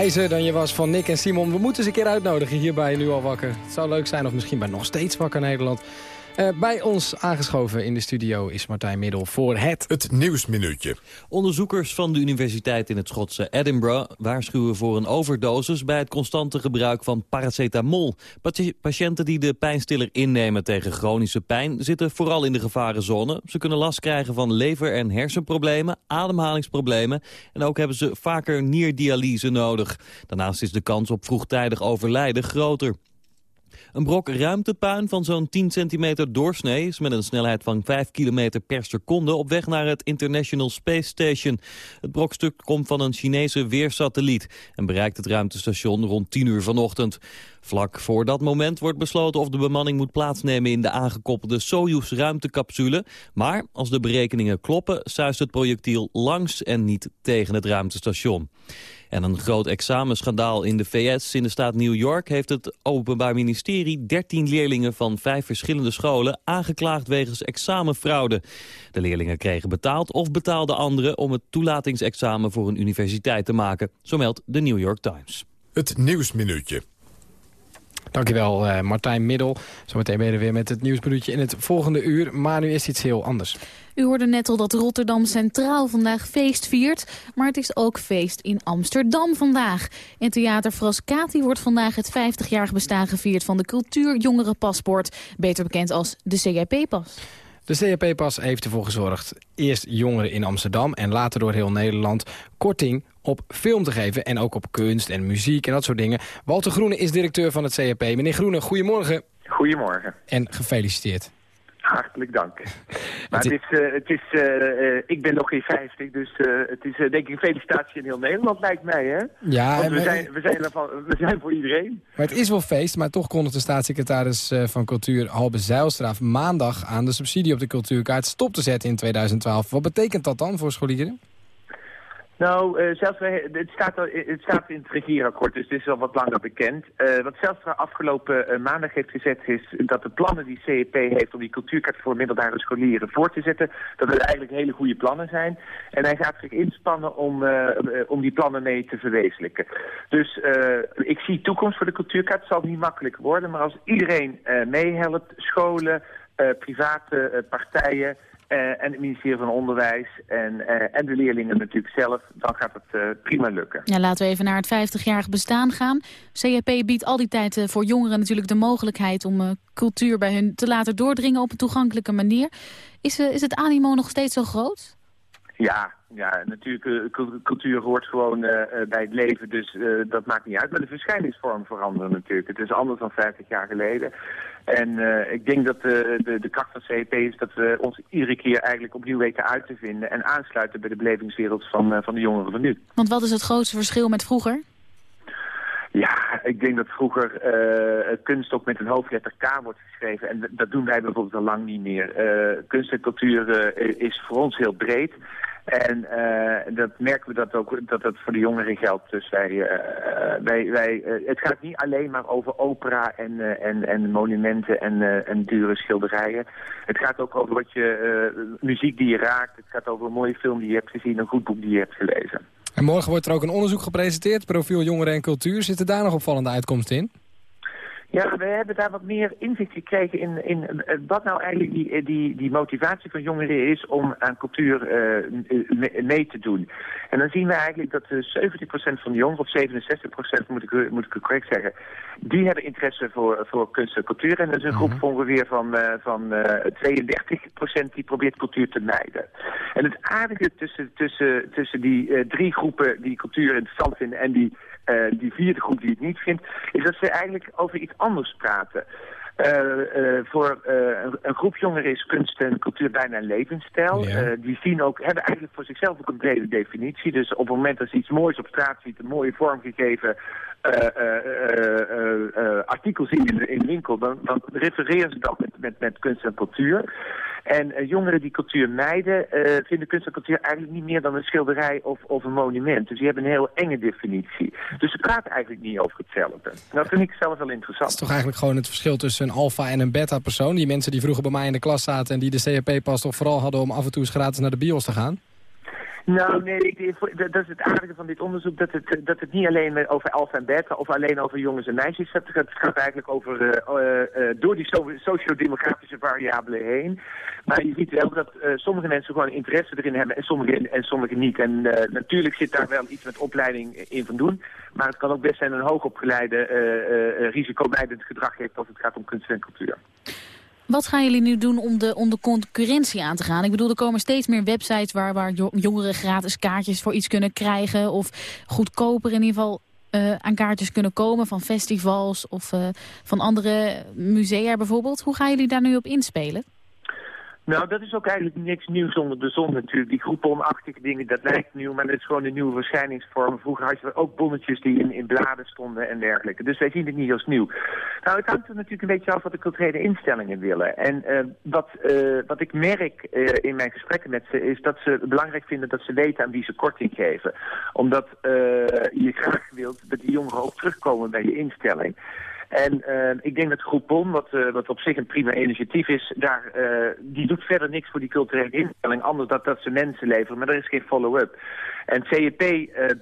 Wijzer dan je was van Nick en Simon. We moeten ze een keer uitnodigen hierbij Nu Al Wakker. Het zou leuk zijn, of misschien bij Nog Steeds Wakker Nederland. Eh, bij ons aangeschoven in de studio is Martijn Middel voor het... Het Nieuwsminuutje. Onderzoekers van de universiteit in het Schotse Edinburgh waarschuwen voor een overdosis bij het constante gebruik van paracetamol. Pati- Patiënten die de pijnstiller innemen tegen chronische pijn zitten vooral in de gevarenzone. Ze kunnen last krijgen van lever- en hersenproblemen, ademhalingsproblemen en ook hebben ze vaker nierdialyse nodig. Daarnaast is de kans op vroegtijdig overlijden groter. Een brok ruimtepuin van zo'n 10 centimeter doorsnee is met een snelheid van 5 kilometer per seconde op weg naar het International Space Station. Het brokstuk komt van een Chinese weersatelliet en bereikt het ruimtestation rond 10 uur vanochtend. Vlak voor dat moment wordt besloten of de bemanning moet plaatsnemen in de aangekoppelde Soyuz ruimtecapsule. Maar als de berekeningen kloppen, zuist het projectiel langs en niet tegen het ruimtestation. En een groot examenschandaal in de VS in de staat New York... heeft het Openbaar Ministerie 13 leerlingen van vijf verschillende scholen... aangeklaagd wegens examenfraude. De leerlingen kregen betaald of betaalden anderen... om het toelatingsexamen voor een universiteit te maken. Zo meldt de New York Times. Het Nieuwsminuutje. Dankjewel eh, Martijn Middel. Zometeen ben je er weer met het nieuwsminuutje in het volgende uur. Maar nu is iets heel anders. U hoorde net al dat Rotterdam Centraal vandaag feest viert. Maar het is ook feest in Amsterdam vandaag. In Theater Frascati wordt vandaag het 50-jarig bestaan gevierd... van de Cultuurjongerenpaspoort, beter bekend als de CJP-pas. De CAP-pas heeft ervoor gezorgd eerst jongeren in Amsterdam... en later door heel Nederland korting op film te geven. En ook op kunst en muziek en dat soort dingen. Walter Groene is directeur van het CAP. Meneer Groene, goedemorgen. Goedemorgen. En gefeliciteerd. Hartelijk dank. Maar het is, eh, het is eh, eh, ik ben nog geen 50, dus het is denk ik een felicitatie in heel Nederland lijkt mij, hè? Ja, Want we zijn, we, zijn ervan, we zijn voor iedereen. Maar het is wel feest, maar toch kondigt de staatssecretaris van Cultuur Halbe Zijlstra maandag aan de subsidie op de cultuurkaart stop te zetten in 2012. Wat betekent dat dan voor scholieren? Nou, eh Zelstra, het, staat al, het staat in het regeerakkoord, dus het is al wat langer bekend. Eh, wat Zelstra afgelopen eh, maandag heeft gezet is dat de plannen die CEP heeft om die cultuurkaart voor middelbare scholieren voor te zetten, dat het eigenlijk hele goede plannen zijn. En hij gaat zich inspannen om, eh, eh, om die plannen mee te verwezenlijken. Dus eh, ik zie toekomst voor de cultuurkaart. Het zal niet makkelijk worden, maar als iedereen eh, meehelpt, scholen, eh, private eh, partijen... eh, en het ministerie van Onderwijs en, eh, en de leerlingen natuurlijk zelf, dan gaat het eh, prima lukken. Ja, laten we even naar het 50-jarig bestaan gaan. CAP biedt al die tijd voor jongeren natuurlijk de mogelijkheid... om cultuur bij hun te laten doordringen op een toegankelijke manier. Is, is het animo nog steeds zo groot? Ja, ja natuurlijk, cul- cultuur hoort gewoon bij het leven, dus dat maakt niet uit. Maar de verschijningsvorm veranderen natuurlijk. Het is anders dan 50 jaar geleden. En eh, ik denk dat eh, de, de kracht van CEP is dat we ons iedere keer eigenlijk opnieuw weten uit te vinden... en aansluiten bij de belevingswereld van, eh, van de jongeren van nu. Want wat is het grootste verschil met vroeger? Ja, ik denk dat vroeger kunst ook met een hoofdletter K wordt geschreven. En dat doen wij bijvoorbeeld al lang niet meer. Kunst en cultuur is voor ons heel breed. En eh, dat merken we dat ook dat dat voor de jongeren geldt. Dus wij, eh, wij, wij, eh, het gaat niet alleen maar over opera en, eh, en, en monumenten en, eh, en dure schilderijen. Het gaat ook over wat je, eh, muziek die je raakt. Het gaat over een mooie film die je hebt gezien, een goed boek die je hebt gelezen. En morgen wordt er ook een onderzoek gepresenteerd, profiel jongeren en cultuur. Zitten daar nog opvallende uitkomsten in? Ja, we hebben daar wat meer inzicht gekregen in, in eh, wat nou eigenlijk die, die, die motivatie van jongeren is om aan cultuur eh, me- mee te doen. En dan zien we eigenlijk dat eh 70% van de jongeren, of 67% moet ik, moet ik correct zeggen, die hebben interesse voor, voor kunst en cultuur. En dat is een groep van ongeveer van, eh, van eh 32% die probeert cultuur te mijden. En het aardige tussen, tussen, tussen die eh, drie groepen die cultuur interessant vinden en die eh, die vierde groep die het niet vindt, is dat ze eigenlijk over iets anders praten. Eh, eh, voor eh, een, een groep jongeren is kunst en cultuur bijna een levensstijl. Die zien ook, hebben eigenlijk voor zichzelf ook een brede definitie. Dus op het moment dat ze iets moois op straat ziet, een mooie vormgegeven artikel zien in de, in de winkel, dan, dan refereren ze dat met, met, met kunst en cultuur. En eh, jongeren die cultuur mijden, eh, vinden kunst en cultuur eigenlijk niet meer dan een schilderij of, of een monument. Dus die hebben een heel enge definitie. Dus ze praten eigenlijk niet over hetzelfde. Dat vind ik zelf wel interessant. Dat is toch eigenlijk gewoon het verschil tussen een alfa en een beta persoon. Die mensen die vroeger bij mij in de klas zaten en die de CHP-pas toch vooral hadden om af en toe eens gratis naar de bios te gaan. Nou, nee, dat is het aardige van dit onderzoek, dat het, eh, dat het niet alleen over alfa en beta of alleen over jongens en meisjes gaat. Het gaat- eigenlijk over, eh, eh, door die so- sociodemografische variabelen heen. Maar je ziet wel dat sommige mensen gewoon interesse erin hebben en sommige, en sommige niet. En natuurlijk zit daar wel iets met opleiding in van doen. Maar het kan ook best zijn een hoogopgeleide risicomijdend gedrag heeft als het gaat om kunst en cultuur. Wat gaan jullie nu doen om de, om de concurrentie aan te gaan? Ik bedoel, er komen steeds meer websites waar, waar jo- jongeren gratis kaartjes voor iets kunnen krijgen. Of goedkoper in ieder geval eh, aan kaartjes kunnen komen van festivals of eh, van andere musea bijvoorbeeld. Hoe gaan jullie daar nu op inspelen? Nou, dat is ook eigenlijk niks nieuws onder de zon natuurlijk. Die groeponachtige dingen, dat lijkt nieuw, maar dat is gewoon een nieuwe verschijningsvorm. Vroeger had je ook bonnetjes die in, in bladen stonden en dergelijke. Dus wij zien het niet als nieuw. Nou, het hangt er natuurlijk een beetje af wat de culturele instellingen willen. En eh, wat, eh, wat ik merk eh, in mijn gesprekken met ze, is dat ze het belangrijk vinden dat ze weten aan wie ze korting geven. Omdat je graag wilt dat die jongeren ook terugkomen bij je instelling. En eh, ik denk dat Groep Bon, wat, eh, wat op zich een prima initiatief is, daar, eh, die doet verder niks voor die culturele instelling, anders dat, dat ze mensen leveren, maar er is geen follow-up. En CEP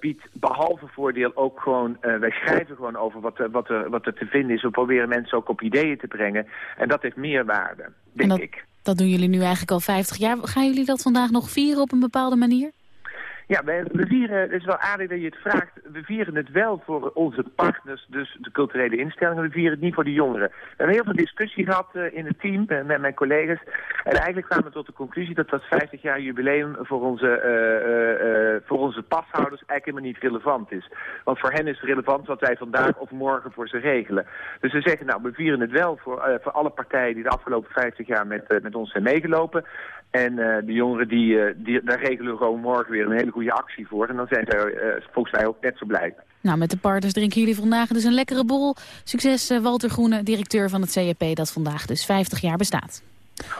biedt behalve voordeel ook gewoon, wij schrijven gewoon over wat, er- wat, er, wat er te vinden is. We proberen mensen ook op ideeën te brengen. En dat heeft meerwaarde, denk En dat, ik. dat doen jullie nu eigenlijk al 50 jaar. Gaan jullie dat vandaag nog vieren op een bepaalde manier? Ja, we vieren, het is wel aardig dat je het vraagt, we vieren het wel voor onze partners, dus de culturele instellingen, we vieren het niet voor de jongeren. We hebben heel veel discussie gehad eh, in het team eh, met mijn collega's en eigenlijk kwamen we tot de conclusie dat dat 50 jaar jubileum voor onze, eh, voor onze pashouders eigenlijk helemaal niet relevant is. Want voor hen is het relevant wat wij vandaag of morgen voor ze regelen. Dus we zeggen, nou, we vieren het wel voor, voor alle partijen die de afgelopen 50 jaar met, met ons zijn meegelopen. En de jongeren, die, die, daar regelen we gewoon morgen weer een hele goede actie voor. En dan zijn ze eh, volgens mij ook net zo blij. Nou, met de partners drinken jullie vandaag dus een lekkere borrel. Succes eh, Walter Groene, directeur van het CEP dat vandaag dus 50 jaar bestaat.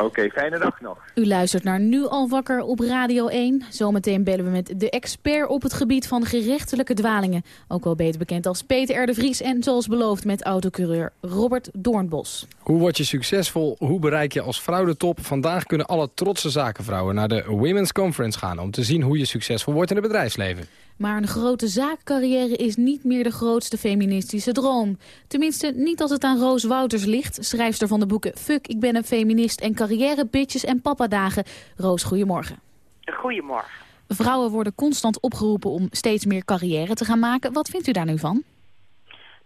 Oké, fijne dag nog. U luistert naar Nu al wakker op Radio 1. Zometeen bellen we met de expert op het gebied van gerechtelijke dwalingen. Ook wel beter bekend als Peter R. de Vries en zoals beloofd met autocoureur Robert Doornbos. Hoe word je succesvol? Hoe bereik je als vrouw de top? Vandaag kunnen alle trotse zakenvrouwen naar de Women's Conference gaan... om te zien hoe je succesvol wordt in het bedrijfsleven. Maar een grote zaakcarrière is niet meer de grootste feministische droom. Tenminste, niet als het aan Roos Wouters ligt, schrijfster van de boeken Fuck, ik ben een feminist en carrière, bitches en papadagen. Roos, goedemorgen. Goedemorgen. Vrouwen worden constant opgeroepen om steeds meer carrière te gaan maken. Wat vindt u daar nu van?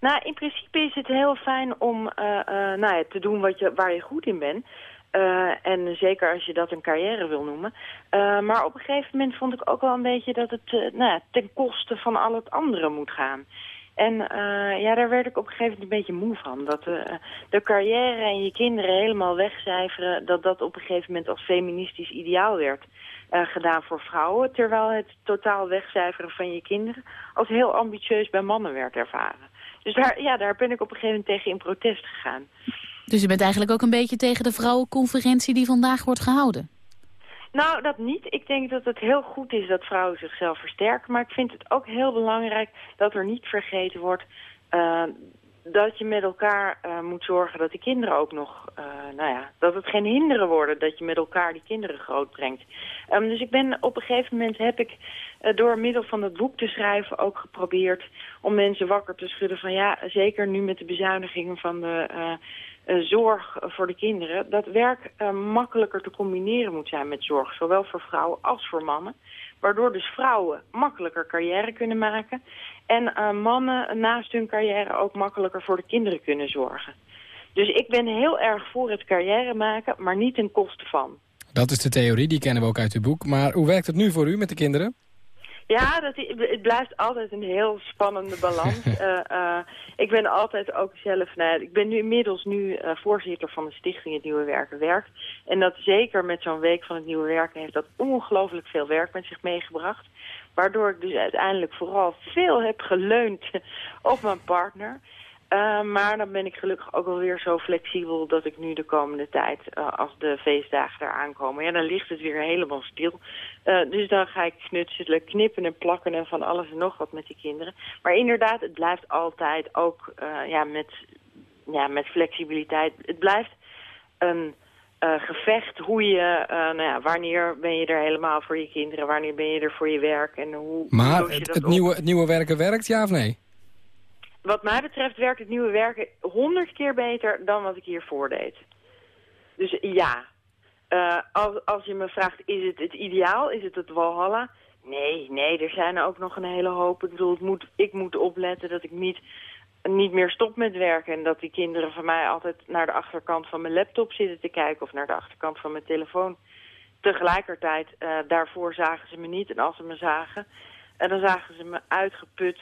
Nou, in principe is het heel fijn om eh, eh, nou ja, te doen wat je, waar je goed in bent. Eh, en zeker als je dat een carrière wil noemen. Eh, maar op een gegeven moment vond ik ook wel een beetje dat het eh, nou ten koste van al het andere moet gaan. En ja, daar werd ik op een gegeven moment een beetje moe van. Dat de carrière en je kinderen helemaal wegcijferen... dat dat op een gegeven moment als feministisch ideaal werd gedaan voor vrouwen. Terwijl het totaal wegcijferen van je kinderen... als heel ambitieus bij mannen werd ervaren. Dus daar, ja, daar ben ik op een gegeven moment tegen in protest gegaan. Dus u bent eigenlijk ook een beetje tegen de vrouwenconferentie die vandaag wordt gehouden? Nou, dat niet. Ik denk dat het heel goed is dat vrouwen zichzelf versterken. Maar ik vind het ook heel belangrijk dat er niet vergeten wordt... eh, dat je met elkaar eh, moet zorgen dat die kinderen ook nog, eh, nou ja, dat het geen hinderen worden dat je met elkaar die kinderen grootbrengt. Ehm, dus ik ben op een gegeven moment heb ik door middel van het boek te schrijven ook geprobeerd om mensen wakker te schudden van ja, zeker nu met de bezuinigingen van de zorg voor de kinderen, dat werk eh, makkelijker te combineren moet zijn met zorg, zowel voor vrouwen als voor mannen. Waardoor dus vrouwen makkelijker carrière kunnen maken en eh, mannen naast hun carrière ook makkelijker voor de kinderen kunnen zorgen. Dus ik ben heel erg voor het carrière maken, maar niet ten koste van. Dat is de theorie, die kennen we ook uit uw boek. Maar hoe werkt het nu voor u met de kinderen? Ja, dat, het blijft altijd een heel spannende balans. Eh, eh, ik ben altijd ook zelf, nou, ik ben nu inmiddels nu eh, voorzitter van de stichting Het Nieuwe Werken Werkt. En dat zeker met zo'n week van het Nieuwe Werken heeft dat ongelooflijk veel werk met zich meegebracht. Waardoor ik dus uiteindelijk vooral veel heb geleund op mijn partner. Uh, maar dan ben ik gelukkig ook alweer zo flexibel dat ik nu de komende tijd, uh, als de feestdagen eraan komen, ja, dan ligt het weer helemaal stil. Uh, dus dan ga ik knutselen, knippen en plakken en van alles en nog wat met die kinderen. Maar inderdaad, het blijft altijd ook ja, met, ja, met flexibiliteit. Het blijft een gevecht hoe je, nou ja, wanneer ben je er helemaal voor je kinderen, wanneer ben je er voor je werk en hoe Maar het, het, nieuwe, het nieuwe werken werkt, ja of nee? Wat mij betreft werkt het nieuwe werken honderd keer beter dan wat ik hiervoor deed. Dus ja, Eh, als, als je me vraagt, is het het ideaal? Is het het Walhalla? Nee, nee, er zijn er ook nog een hele hoop. Ik bedoel, ik moet, ik moet opletten dat ik niet, niet meer stop met werken. En dat die kinderen van mij altijd naar de achterkant van mijn laptop zitten te kijken... of naar de achterkant van mijn telefoon. Tegelijkertijd, eh, daarvoor zagen ze me niet. En als ze me zagen, en dan zagen ze me uitgeput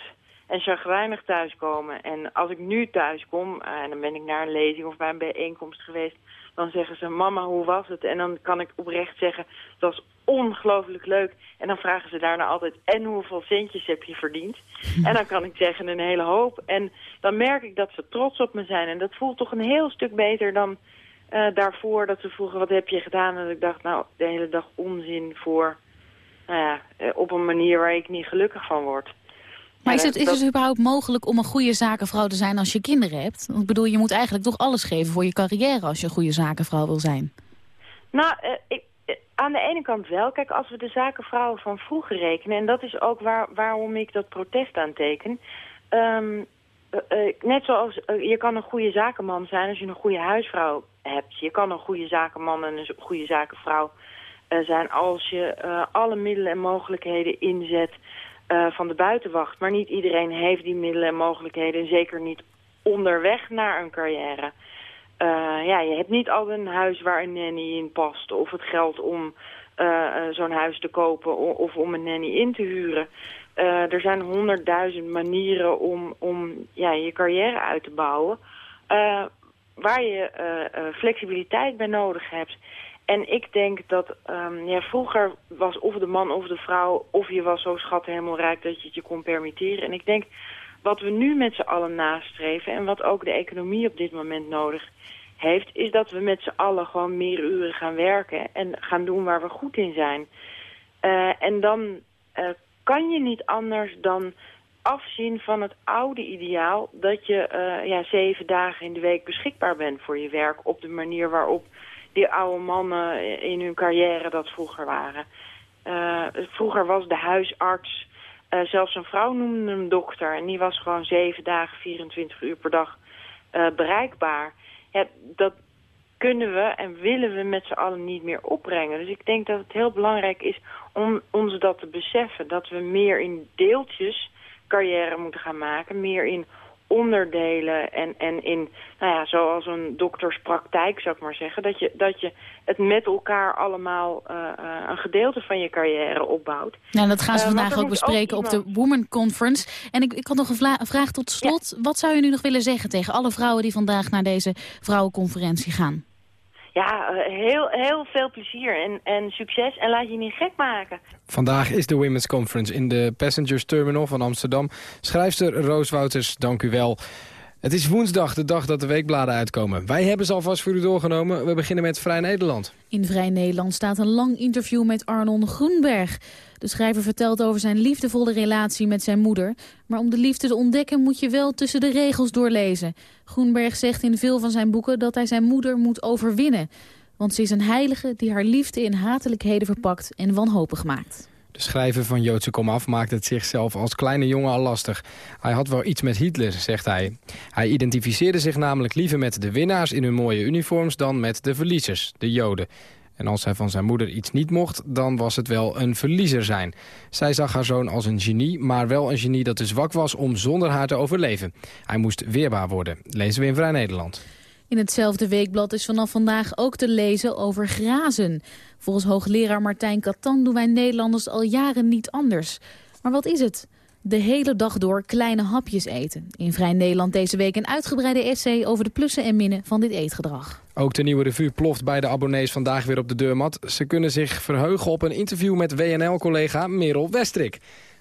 en chagrijnig thuiskomen. En als ik nu thuis kom, eh, en dan ben ik naar een lezing of bij een bijeenkomst geweest... dan zeggen ze, mama, hoe was het? En dan kan ik oprecht zeggen, het was ongelooflijk leuk. En dan vragen ze daarna altijd, en hoeveel centjes heb je verdiend? En dan kan ik zeggen, een hele hoop. En dan merk ik dat ze trots op me zijn. En dat voelt toch een heel stuk beter dan eh, daarvoor dat ze vroegen, wat heb je gedaan? En dat ik dacht, nou, de hele dag onzin voor... Nou ja, eh, op een manier waar ik niet gelukkig van word. Maar is het, is het überhaupt mogelijk om een goede zakenvrouw te zijn als je kinderen hebt? Want ik bedoel, je moet eigenlijk toch alles geven voor je carrière als je een goede zakenvrouw wil zijn. Nou, eh, ik, eh, aan de ene kant wel. Kijk, als we de zakenvrouwen van vroeger rekenen... en dat is ook waar, waarom ik dat protest aanteken... Ehm, eh, net zoals je kan een goede zakenman zijn als je een goede huisvrouw hebt. Je kan een goede zakenman en een goede zakenvrouw zijn... als je alle middelen en mogelijkheden inzet eh, van de buitenwacht. Maar niet iedereen heeft die middelen en mogelijkheden... en zeker niet onderweg naar een carrière... Eh, ja, je hebt niet altijd een huis waar een nanny in past. Of het geld om eh, zo'n huis te kopen of om een nanny in te huren. Er zijn honderdduizend manieren om, om ja, je carrière uit te bouwen. waar je flexibiliteit bij nodig hebt. En ik denk dat ehm, ja, vroeger was of de man of de vrouw... of je was zo schat helemaal rijk dat je het je kon permitteren. En ik denk wat we nu met z'n allen nastreven... en wat ook de economie op dit moment nodig heeft... is dat we met z'n allen gewoon meer uren gaan werken... en gaan doen waar we goed in zijn. Eh, en dan eh, kan je niet anders dan afzien van het oude ideaal... dat je eh, ja, zeven dagen in de week beschikbaar bent voor je werk... op de manier waarop die oude mannen in hun carrière dat vroeger waren. Eh, vroeger was de huisarts, eh, zelfs een vrouw noemde hem dokter... en die was gewoon zeven dagen, 24 uur per dag eh, bereikbaar. Ja, dat kunnen we en willen we met z'n allen niet meer opbrengen. Dus ik denk dat het heel belangrijk is om ons dat te beseffen. Dat we meer in deeltjes carrière moeten gaan maken. Meer in onderdelen en, en in, nou ja, zoals een dokterspraktijk zou ik maar zeggen. Dat je, dat je het met elkaar allemaal eh, eh, een gedeelte van je carrière opbouwt. Nou, dat gaan ze Eh, vandaag ook bespreken op iemand- de Women Conference. En ik, ik had nog een vraag tot slot. Wat zou je nu nog willen zeggen tegen alle vrouwen die vandaag naar deze vrouwenconferentie gaan? Ja, eh, heel, heel veel plezier en, en succes en laat je niet gek maken. Vandaag is de Women's Conference in de Passengers Terminal van Amsterdam. Schrijfster Roos Wouters, dank u wel. Het is woensdag, de dag dat de weekbladen uitkomen. Wij hebben ze alvast voor u doorgenomen. We beginnen met Vrij Nederland. In Vrij Nederland staat een lang interview met Arnon Groenberg. De schrijver vertelt over zijn liefdevolle relatie met zijn moeder. Maar om de liefde te ontdekken moet je wel tussen de regels doorlezen. Groenberg zegt in veel van zijn boeken dat hij zijn moeder moet overwinnen. Want ze is een heilige die haar liefde in hatelijkheden verpakt en wanhopig maakt. De schrijver van Joodse Komaf maakt het zichzelf als kleine jongen al lastig. Hij had wel iets met Hitler, zegt hij. Hij identificeerde zich namelijk liever met de winnaars in hun mooie uniforms... dan met de verliezers, de Joden. En als hij van zijn moeder iets niet mocht, dan was het wel een verliezer zijn. Zij zag haar zoon als een genie, maar wel een genie dat te zwak was om zonder haar te overleven. Hij moest weerbaar worden, lezen we in Vrij Nederland. In hetzelfde weekblad is vanaf vandaag ook te lezen over grazen. Volgens hoogleraar Martijn Katan doen wij Nederlanders al jaren niet anders. Maar wat is het? De hele dag door kleine hapjes eten. In Vrij Nederland deze week een uitgebreide essay over de plussen en minnen van dit eetgedrag. Ook de nieuwe revue ploft bij de abonnees vandaag weer op de deurmat. Ze kunnen zich verheugen op een interview met WNL-collega Merel Westrik.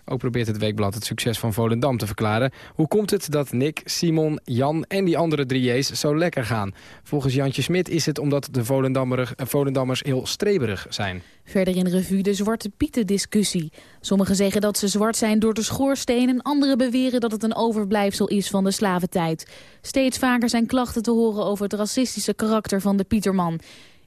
Ook probeert het Weekblad het succes van Volendam te verklaren. Hoe komt het dat Nick, Simon, Jan en die andere drie zo lekker gaan? Volgens Jantje Smit is het omdat de eh, Volendammers heel streberig zijn. Verder in revue de Zwarte Pieten discussie. Sommigen zeggen dat ze zwart zijn door de schoorsteen... en anderen beweren dat het een overblijfsel is van de slaventijd. Steeds vaker zijn klachten te horen over het racistische karakter van de Pieterman.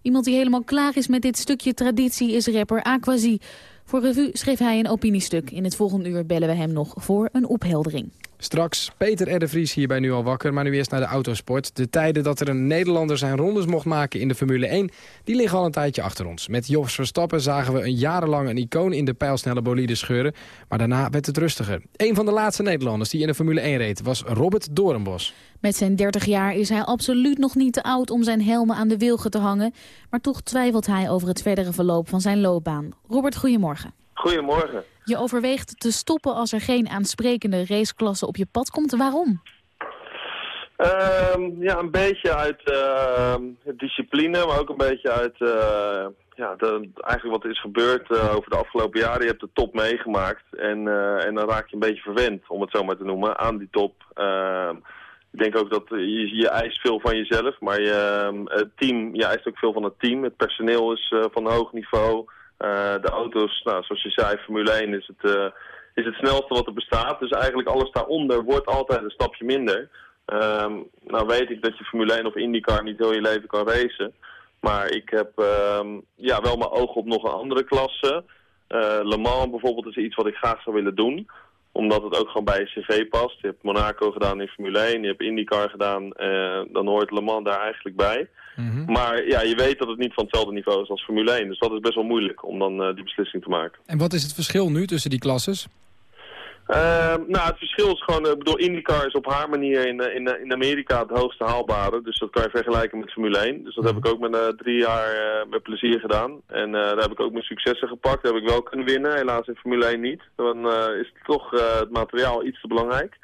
Iemand die helemaal klaar is met dit stukje traditie is rapper Aquazi. Voor revue schreef hij een opiniestuk. In het volgende uur bellen we hem nog voor een opheldering. Straks Peter R. de Vries hier bij Nu al wakker, maar nu eerst naar de autosport. De tijden dat er een Nederlander zijn rondes mocht maken in de Formule 1... die liggen al een tijdje achter ons. Met Jos Verstappen zagen we een jarenlang een icoon in de pijlsnelle bolide scheuren... maar daarna werd het rustiger. Een van de laatste Nederlanders die in de Formule 1 reed was Robert Doornbos. Met zijn 30 jaar is hij absoluut nog niet te oud om zijn helmen aan de wilgen te hangen... maar toch twijfelt hij over het verdere verloop van zijn loopbaan. Robert, goedemorgen. Goedemorgen. Je overweegt te stoppen als er geen aansprekende raceklasse op je pad komt. Waarom? Ehm, ja, een beetje uit ehm, discipline, maar ook een beetje uit eh, ja, de, eigenlijk wat er is gebeurd eh, over de afgelopen jaren. Je hebt de top meegemaakt en, eh, en dan raak je een beetje verwend, om het zo maar te noemen, aan die top. Ehm, ik denk ook dat je, je eist veel van jezelf, maar je, het team, je eist ook veel van het team. Het personeel is van hoog niveau. Uh, de auto's, nou, zoals je zei, Formule 1 is het, uh, is het snelste wat er bestaat. Dus eigenlijk alles daaronder wordt altijd een stapje minder. Um, nou weet ik dat je Formule 1 of IndyCar niet heel je leven kan racen. Maar ik heb um, ja, wel mijn oog op nog een andere klasse. Uh, Le Mans bijvoorbeeld is iets wat ik graag zou willen doen omdat het ook gewoon bij je cv past. Je hebt Monaco gedaan in Formule 1, je hebt IndyCar gedaan. Uh, dan hoort Le Mans daar eigenlijk bij. Mm -hmm. Maar ja, je weet dat het niet van hetzelfde niveau is als Formule 1. Dus dat is best wel moeilijk om dan uh, die beslissing te maken. En wat is het verschil nu tussen die klasses? Uh, nou, het verschil is gewoon, ik bedoel, IndyCar is op haar manier in, in, in Amerika het hoogste haalbare. Dus dat kan je vergelijken met Formule 1. Dus dat heb ik ook met uh, drie jaar uh, met plezier gedaan. En daar heb ik ook mijn successen gepakt. Dat heb ik wel kunnen winnen, helaas in Formule 1 niet. Dan is toch het materiaal iets te belangrijk.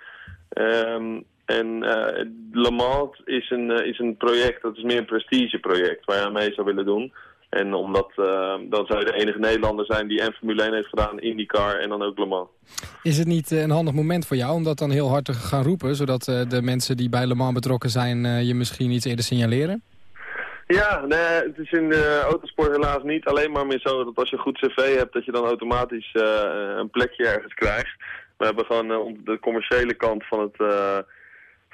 Um, en Le Mans is een, is een project, dat is meer een prestigeproject waar je aan mee zou willen doen. En omdat uh, dan zou je de enige Nederlander zijn die en Formule 1 heeft gedaan, IndyCar en dan ook Le Mans. Is het niet een handig moment voor jou om dat dan heel hard te gaan roepen... zodat uh, de mensen die bij Le Mans betrokken zijn je misschien iets eerder signaleren? Ja, nee, het is in de autosport helaas niet alleen maar meer zo dat als je een goed cv hebt... dat je dan automatisch een plekje ergens krijgt. We hebben gewoon de commerciële kant van het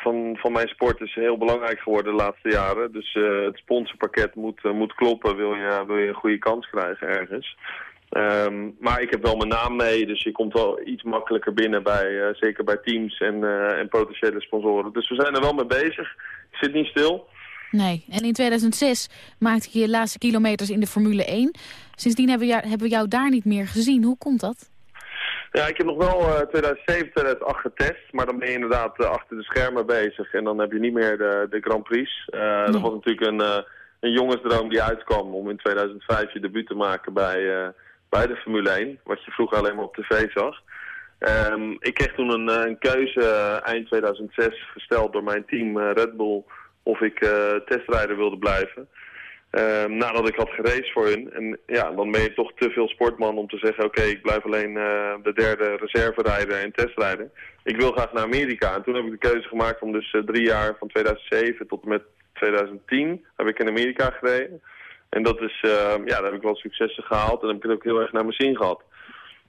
van, van mijn sport is heel belangrijk geworden de laatste jaren. Dus uh, het sponsorpakket moet, uh, moet kloppen, wil je, wil je een goede kans krijgen ergens. Um, maar ik heb wel mijn naam mee, dus je komt wel iets makkelijker binnen, bij, uh, zeker bij teams en, en potentiële sponsoren. Dus we zijn er wel mee bezig. Zit niet stil. Nee, en in 2006 maakte je je laatste kilometers in de Formule 1. Sindsdien hebben we, hebben we jou daar niet meer gezien. Hoe komt dat? Ja, ik heb nog wel uh, 2007, 2008 getest, maar dan ben je inderdaad uh, achter de schermen bezig en dan heb je niet meer de, de Grand Prix. Nee. Dat was natuurlijk een, uh, een jongensdroom die uitkwam om in 2005 je debuut te maken bij, bij de Formule 1, wat je vroeger alleen maar op tv zag. Um, ik kreeg toen een, een keuze eind 2006 gesteld door mijn team Red Bull of ik testrijder wilde blijven. Ehm, nadat ik had geraced voor hun. En ja, dan ben je toch te veel sportman om te zeggen... oké, ik blijf alleen eh, de derde reserve rijden en testrijden. Ik wil graag naar Amerika. En toen heb ik de keuze gemaakt om dus eh, drie jaar van 2007 tot en met 2010... heb ik in Amerika gereden. En dat is, ehm, ja, daar heb ik wel successen gehaald. En heb ik het ook heel erg naar mijn zin gehad.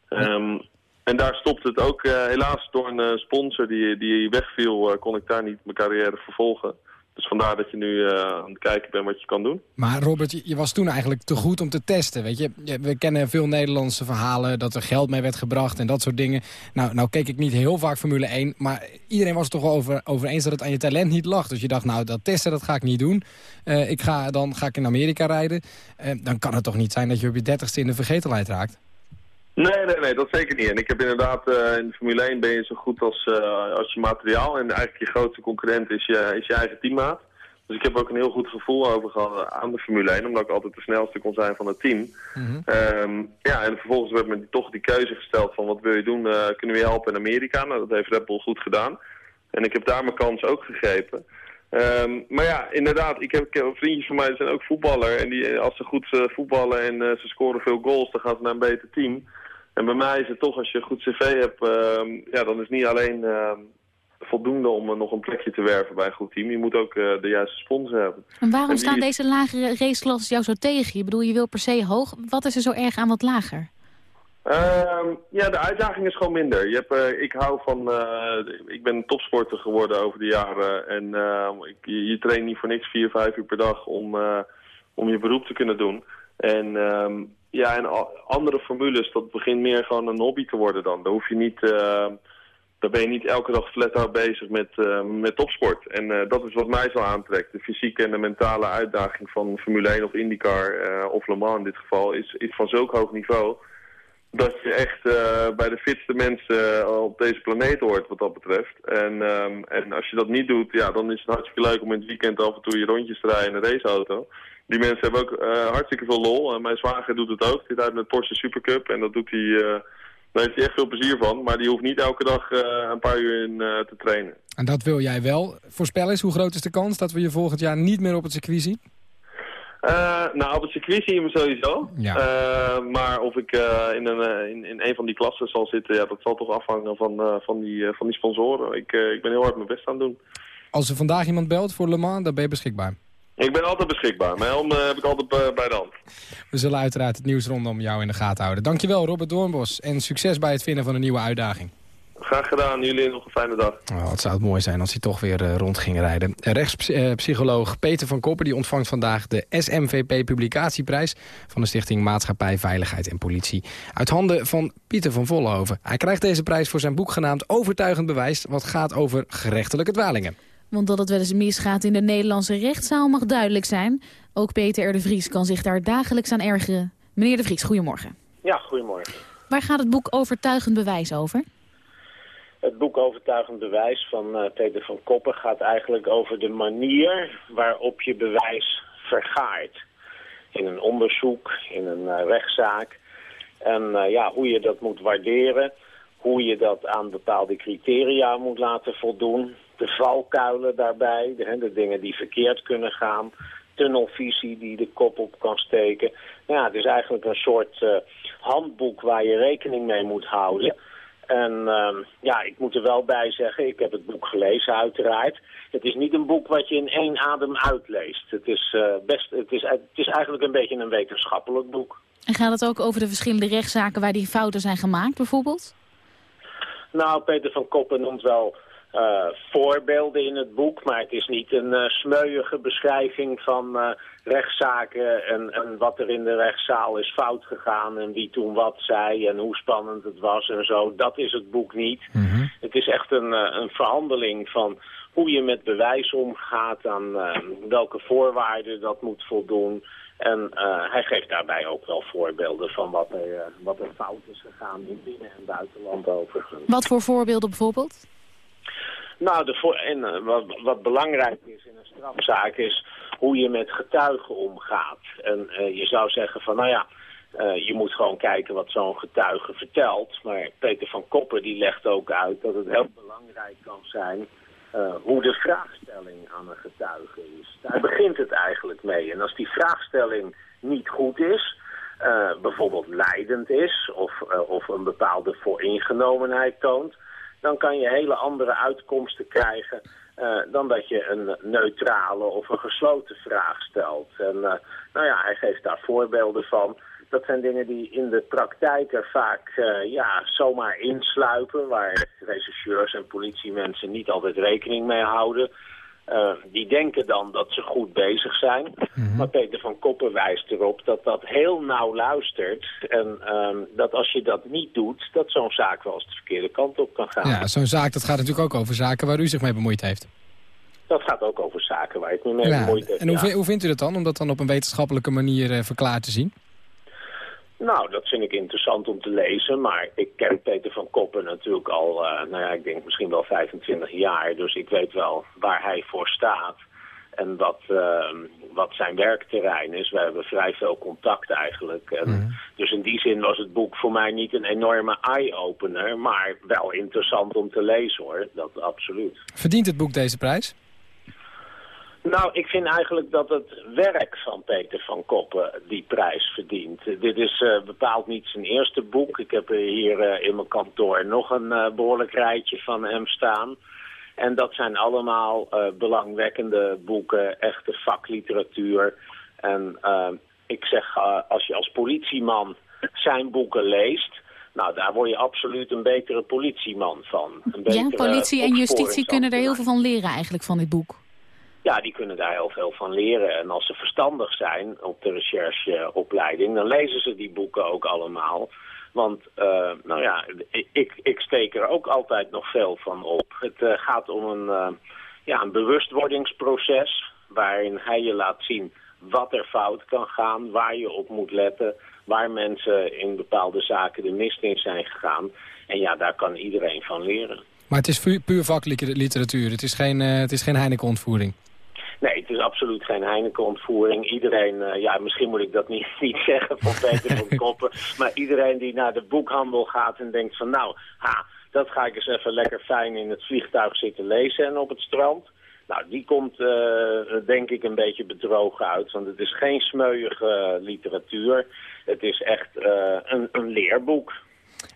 Ehm, en daar stopte het ook. eh, helaas door een sponsor die, die wegviel, kon ik daar niet mijn carrière vervolgen. Dus vandaar dat je nu eh, aan het kijken bent wat je kan doen. Maar Robert, je, was toen eigenlijk te goed om te testen. Weet je? We kennen veel Nederlandse verhalen dat er geld mee werd gebracht en dat soort dingen. Nou, nou keek ik niet heel vaak Formule 1, maar iedereen was het toch over, over eens dat het aan je talent niet lag. Dus je dacht, nou, dat testen dat ga ik niet doen. Eh, ik ga, dan ga ik in Amerika rijden. Eh, dan kan het toch niet zijn dat je op je dertigste in de vergetelheid raakt? Nee, nee, nee, dat zeker niet. En ik heb inderdaad, eh, in de Formule 1 ben je zo goed als, eh, als je materiaal. En eigenlijk je grootste concurrent is je, is je eigen teammaat. Dus ik heb ook een heel goed gevoel over gehad aan de Formule 1, omdat ik altijd de snelste kon zijn van het team. Ehm, ja, en vervolgens werd me toch die keuze gesteld van wat wil je doen, eh, kunnen we je helpen in Amerika? Nou, dat heeft Red Bull goed gedaan. En ik heb daar mijn kans ook gegrepen. Ehm, maar ja, inderdaad, ik heb, vriendjes van mij die zijn ook voetballer. En die, als ze goed eh, voetballen en eh, ze scoren veel goals, dan gaan ze naar een beter team. En bij mij is het toch, als je een goed cv hebt, ehm, ja, dan is het niet alleen ehm, voldoende om eh, nog een plekje te werven bij een goed team. Je moet ook eh, de juiste sponsor hebben. En waarom die- staan deze lagere raceklassen jou zo tegen? Je bedoel, je wil per se hoog. Wat is er zo erg aan wat lager? Ehm, ja, de uitdaging is gewoon minder. Je hebt, eh, ik hou van, ik ben topsporter geworden over de jaren. En ik, je, traint niet voor niks vier, vijf uur per dag om, om je beroep te kunnen doen. En ja, en andere formules, dat begint meer gewoon een hobby te worden dan. Daar hoef je niet, ehm, daar ben je niet elke dag flat bezig met, eh, met topsport. En eh, dat is wat mij zo aantrekt. De fysieke en de mentale uitdaging van Formule 1 of IndyCar, eh, of Le Mans in dit geval, is, is van zulk hoog niveau dat je echt eh, bij de fitste mensen eh, op deze planeet hoort wat dat betreft. En, ehm, en als je dat niet doet, ja, dan is het hartstikke leuk om in het weekend af en toe je rondjes te rijden in een raceauto. Die mensen hebben ook eh, hartstikke veel lol. En mijn zwager doet het ook. Die rijdt met Porsche Supercup en dat doet hij, eh, daar heeft hij echt veel plezier van. Maar die hoeft niet elke dag eh, een paar uur in eh, te trainen. En dat wil jij wel. Voorspel eens, hoe groot is de kans dat we je volgend jaar niet meer op het circuit zien? Eh, nou, op het circuit zie je me sowieso. Ja. Eh, maar of ik eh, in, een, eh, in, in een van die klassen zal zitten, ja, dat zal toch afhangen van, eh, van, die, eh, van die sponsoren. Ik, eh, ik ben heel hard mijn best aan het doen. Als er vandaag iemand belt voor Le Mans, dan ben je beschikbaar. Ik ben altijd beschikbaar. Mijn helm eh, heb ik altijd eh, bij de hand. We zullen uiteraard het nieuws rondom jou in de gaten houden. Dankjewel Robert Doornbos en succes bij het vinden van een nieuwe uitdaging. Graag gedaan. Jullie nog een fijne dag. Oh, wat zou het mooi zijn als hij toch weer eh, rond ging rijden. Rechtspsycholoog Peter van Koppen die ontvangt vandaag de SMVP Publicatieprijs... van de Stichting Maatschappij, Veiligheid en Politie. Uit handen van Pieter van Vollenhoven. Hij krijgt deze prijs voor zijn boek genaamd Overtuigend Bewijs... wat gaat over gerechtelijke dwalingen. Want dat het wel eens misgaat in de Nederlandse rechtszaal mag duidelijk zijn. Ook Peter R. de Vries kan zich daar dagelijks aan ergeren. Meneer de Vries, goedemorgen. Ja, goedemorgen. Waar gaat het boek Overtuigend Bewijs over? Het boek Overtuigend Bewijs van eh, Peter van Koppen gaat eigenlijk over de manier waarop je bewijs vergaart. In een onderzoek, in een eh, rechtszaak. En eh, ja, hoe je dat moet waarderen, hoe je dat aan bepaalde criteria moet laten voldoen. De valkuilen daarbij, de, dingen die verkeerd kunnen gaan. Tunnelvisie die de kop op kan steken. Nou ja, het is eigenlijk een soort eh, handboek waar je rekening mee moet houden. En ehm, ja, ik moet er wel bij zeggen, ik heb het boek gelezen uiteraard. Het is niet een boek wat je in één adem uitleest. Het is, eh, best, het is, het is eigenlijk een beetje een wetenschappelijk boek. En gaat het ook over de verschillende rechtszaken waar die fouten zijn gemaakt bijvoorbeeld? Nou, Peter van Koppen noemt wel eh, voorbeelden in het boek, maar het is niet een eh, smeuïge beschrijving van eh, rechtszaken en, en wat er in de rechtszaal is fout gegaan en wie toen wat zei en hoe spannend het was en zo. Dat is het boek niet. Het is echt een, eh, een verhandeling van hoe je met bewijs omgaat, aan eh, welke voorwaarden dat moet voldoen. En eh, hij geeft daarbij ook wel voorbeelden van wat er, wat er fout is gegaan in binnen- en buitenland overigens. Wat voor voorbeelden bijvoorbeeld? Nou, de en, eh, wat, wat belangrijk is in een strafzaak is hoe je met getuigen omgaat. En eh, je zou zeggen van, nou ja, eh, je moet gewoon kijken wat zo'n getuige vertelt. Maar Peter van Koppen die legt ook uit dat het heel belangrijk kan zijn hoe de vraagstelling aan een getuige is. Daar begint het eigenlijk mee. En als die vraagstelling niet goed is, bijvoorbeeld leidend is of, of een bepaalde vooringenomenheid toont, dan kan je hele andere uitkomsten krijgen eh, dan dat je een neutrale of een gesloten vraag stelt. En eh, nou ja, hij geeft daar voorbeelden van. Dat zijn dingen die in de praktijk er vaak eh, ja, zomaar insluipen, waar rechercheurs en politiemensen niet altijd rekening mee houden. Eh, die denken dan dat ze goed bezig zijn. Maar Peter van Koppen wijst erop dat dat heel nauw luistert. En ehm, dat als je dat niet doet, dat zo'n zaak wel eens de verkeerde kant op kan gaan. Ja, zo'n zaak dat gaat natuurlijk ook over zaken waar u zich mee bemoeid heeft. Dat gaat ook over zaken waar ik me mee Ja, bemoeid heb. En hoe, ja. hoe vindt u dat dan, om dat dan op een wetenschappelijke manier eh, verklaard te zien? Nou, dat vind ik interessant om te lezen. Maar ik ken Peter van Koppen natuurlijk al, eh, nou ja, ik denk misschien wel 25 jaar. Dus ik weet wel waar hij voor staat. En wat, eh, wat zijn werkterrein is. We hebben vrij veel contact eigenlijk. En Dus in die zin was het boek voor mij niet een enorme eye-opener. Maar wel interessant om te lezen hoor. Dat absoluut. Verdient het boek deze prijs? Nou, ik vind eigenlijk dat het werk van Peter van Koppen die prijs verdient. Dit is eh, bepaald niet zijn eerste boek. Ik heb er hier eh, in mijn kantoor nog een eh, behoorlijk rijtje van hem staan. En dat zijn allemaal eh, belangwekkende boeken, echte vakliteratuur. En eh, ik zeg, eh, als je als politieman zijn boeken leest... Nou, daar word je absoluut een betere politieman van. Een Ja, betere politie en justitie kunnen er heel veel van leren eigenlijk van dit boek. Ja, die kunnen daar heel veel van leren. En als ze verstandig zijn op de rechercheopleiding, dan lezen ze die boeken ook allemaal. Want, eh, nou ja, ik, ik steek er ook altijd nog veel van op. Het eh, gaat om een, eh, ja, een bewustwordingsproces waarin hij je laat zien wat er fout kan gaan, waar je op moet letten, waar mensen in bepaalde zaken de mist in zijn gegaan. En ja, daar kan iedereen van leren. Maar het is pu- puur vakliteratuur. Het is geen, het is geen Heineken-ontvoering. Nee, het is absoluut geen Heineken-ontvoering. Iedereen, eh, ja, misschien moet ik dat niet, niet zeggen van Peter van Koppen, maar iedereen die naar de boekhandel gaat en denkt van nou, ha, dat ga ik eens even lekker fijn in het vliegtuig zitten lezen en op het strand. Nou, die komt eh, denk ik een beetje bedrogen uit, want het is geen smeuïge eh, literatuur. Het is echt een, een leerboek.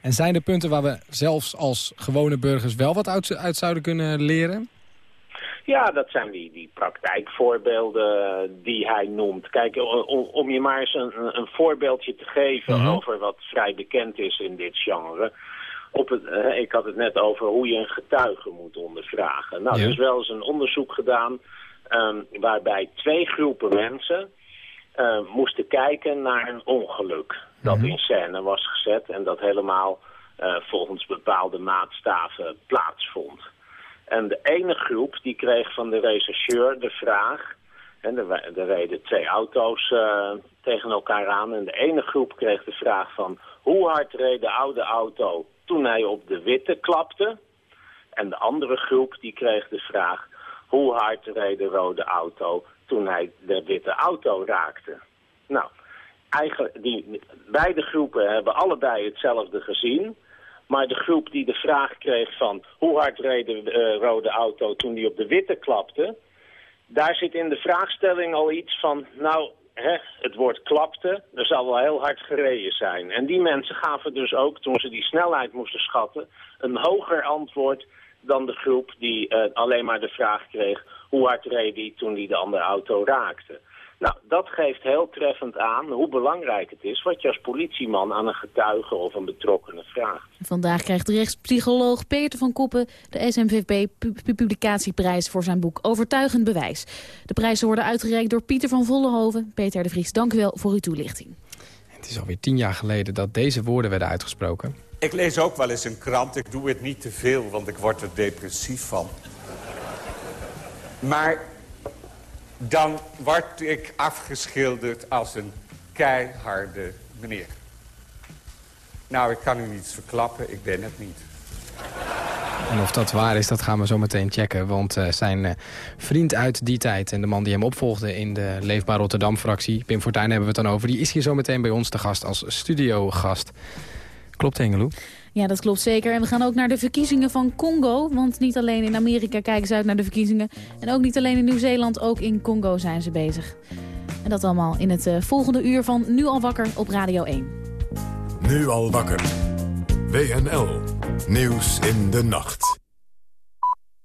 En zijn er punten waar we zelfs als gewone burgers wel wat uit, uit zouden kunnen leren? Ja, dat zijn die, die praktijkvoorbeelden die hij noemt. Kijk, o- o- om je maar eens een, een voorbeeldje te geven Mhm. over wat vrij bekend is in dit genre. Op het, eh, ik had het net over hoe je een getuige moet ondervragen. Nou, Ja. er is wel eens een onderzoek gedaan ehm, waarbij twee groepen mensen eh, moesten kijken naar een ongeluk dat in scène was gezet en dat helemaal eh, volgens bepaalde maatstaven plaatsvond. En de ene groep die kreeg van de rechercheur de vraag... En er, reden twee auto's eh, tegen elkaar aan. En de ene groep kreeg de vraag van... hoe hard reed de oude auto toen hij op de witte klapte? En de andere groep die kreeg de vraag... hoe hard reed de rode auto toen hij de witte auto raakte? Nou, eigenlijk, die, beide groepen hebben allebei hetzelfde gezien... Maar de groep die de vraag kreeg van hoe hard reed de eh, rode auto toen die op de witte klapte, daar zit in de vraagstelling al iets van, nou, hè, het woord klapte, er zal wel heel hard gereden zijn. En die mensen gaven dus ook, toen ze die snelheid moesten schatten, een hoger antwoord dan de groep die eh, alleen maar de vraag kreeg hoe hard reed die toen die de andere auto raakte. Nou, dat geeft heel treffend aan hoe belangrijk het is wat je als politieman aan een getuige of een betrokkenen vraagt. Vandaag krijgt de rechtspsycholoog Peter van Koppen de SMVP pu- pu- publicatieprijs voor zijn boek Overtuigend Bewijs. De prijzen worden uitgereikt door Pieter van Vollenhoven. Peter de Vries, dank u wel voor uw toelichting. Het is alweer tien jaar geleden dat deze woorden werden uitgesproken. Ik lees ook wel eens een krant. Ik doe het niet te veel, want ik word er depressief van. Maar dan word ik afgeschilderd als een keiharde meneer. Nou, ik kan u niets verklappen. Ik ben het niet. En of dat waar is, dat gaan we zo meteen checken. Want eh, zijn eh, vriend uit die tijd en de man die hem opvolgde in de Leefbaar Rotterdam-fractie... Pim Fortuyn hebben we het dan over. Die is hier zo meteen bij ons te gast als studiogast. Klopt, Hengeloe? Ja, dat klopt zeker. En we gaan ook naar de verkiezingen van Congo. Want niet alleen in Amerika kijken ze uit naar de verkiezingen. En ook niet alleen in Nieuw-Zeeland, ook in Congo zijn ze bezig. En dat allemaal in het eh, volgende uur van Nu al wakker op Radio 1. Nu al wakker. WNL. Nieuws in de nacht.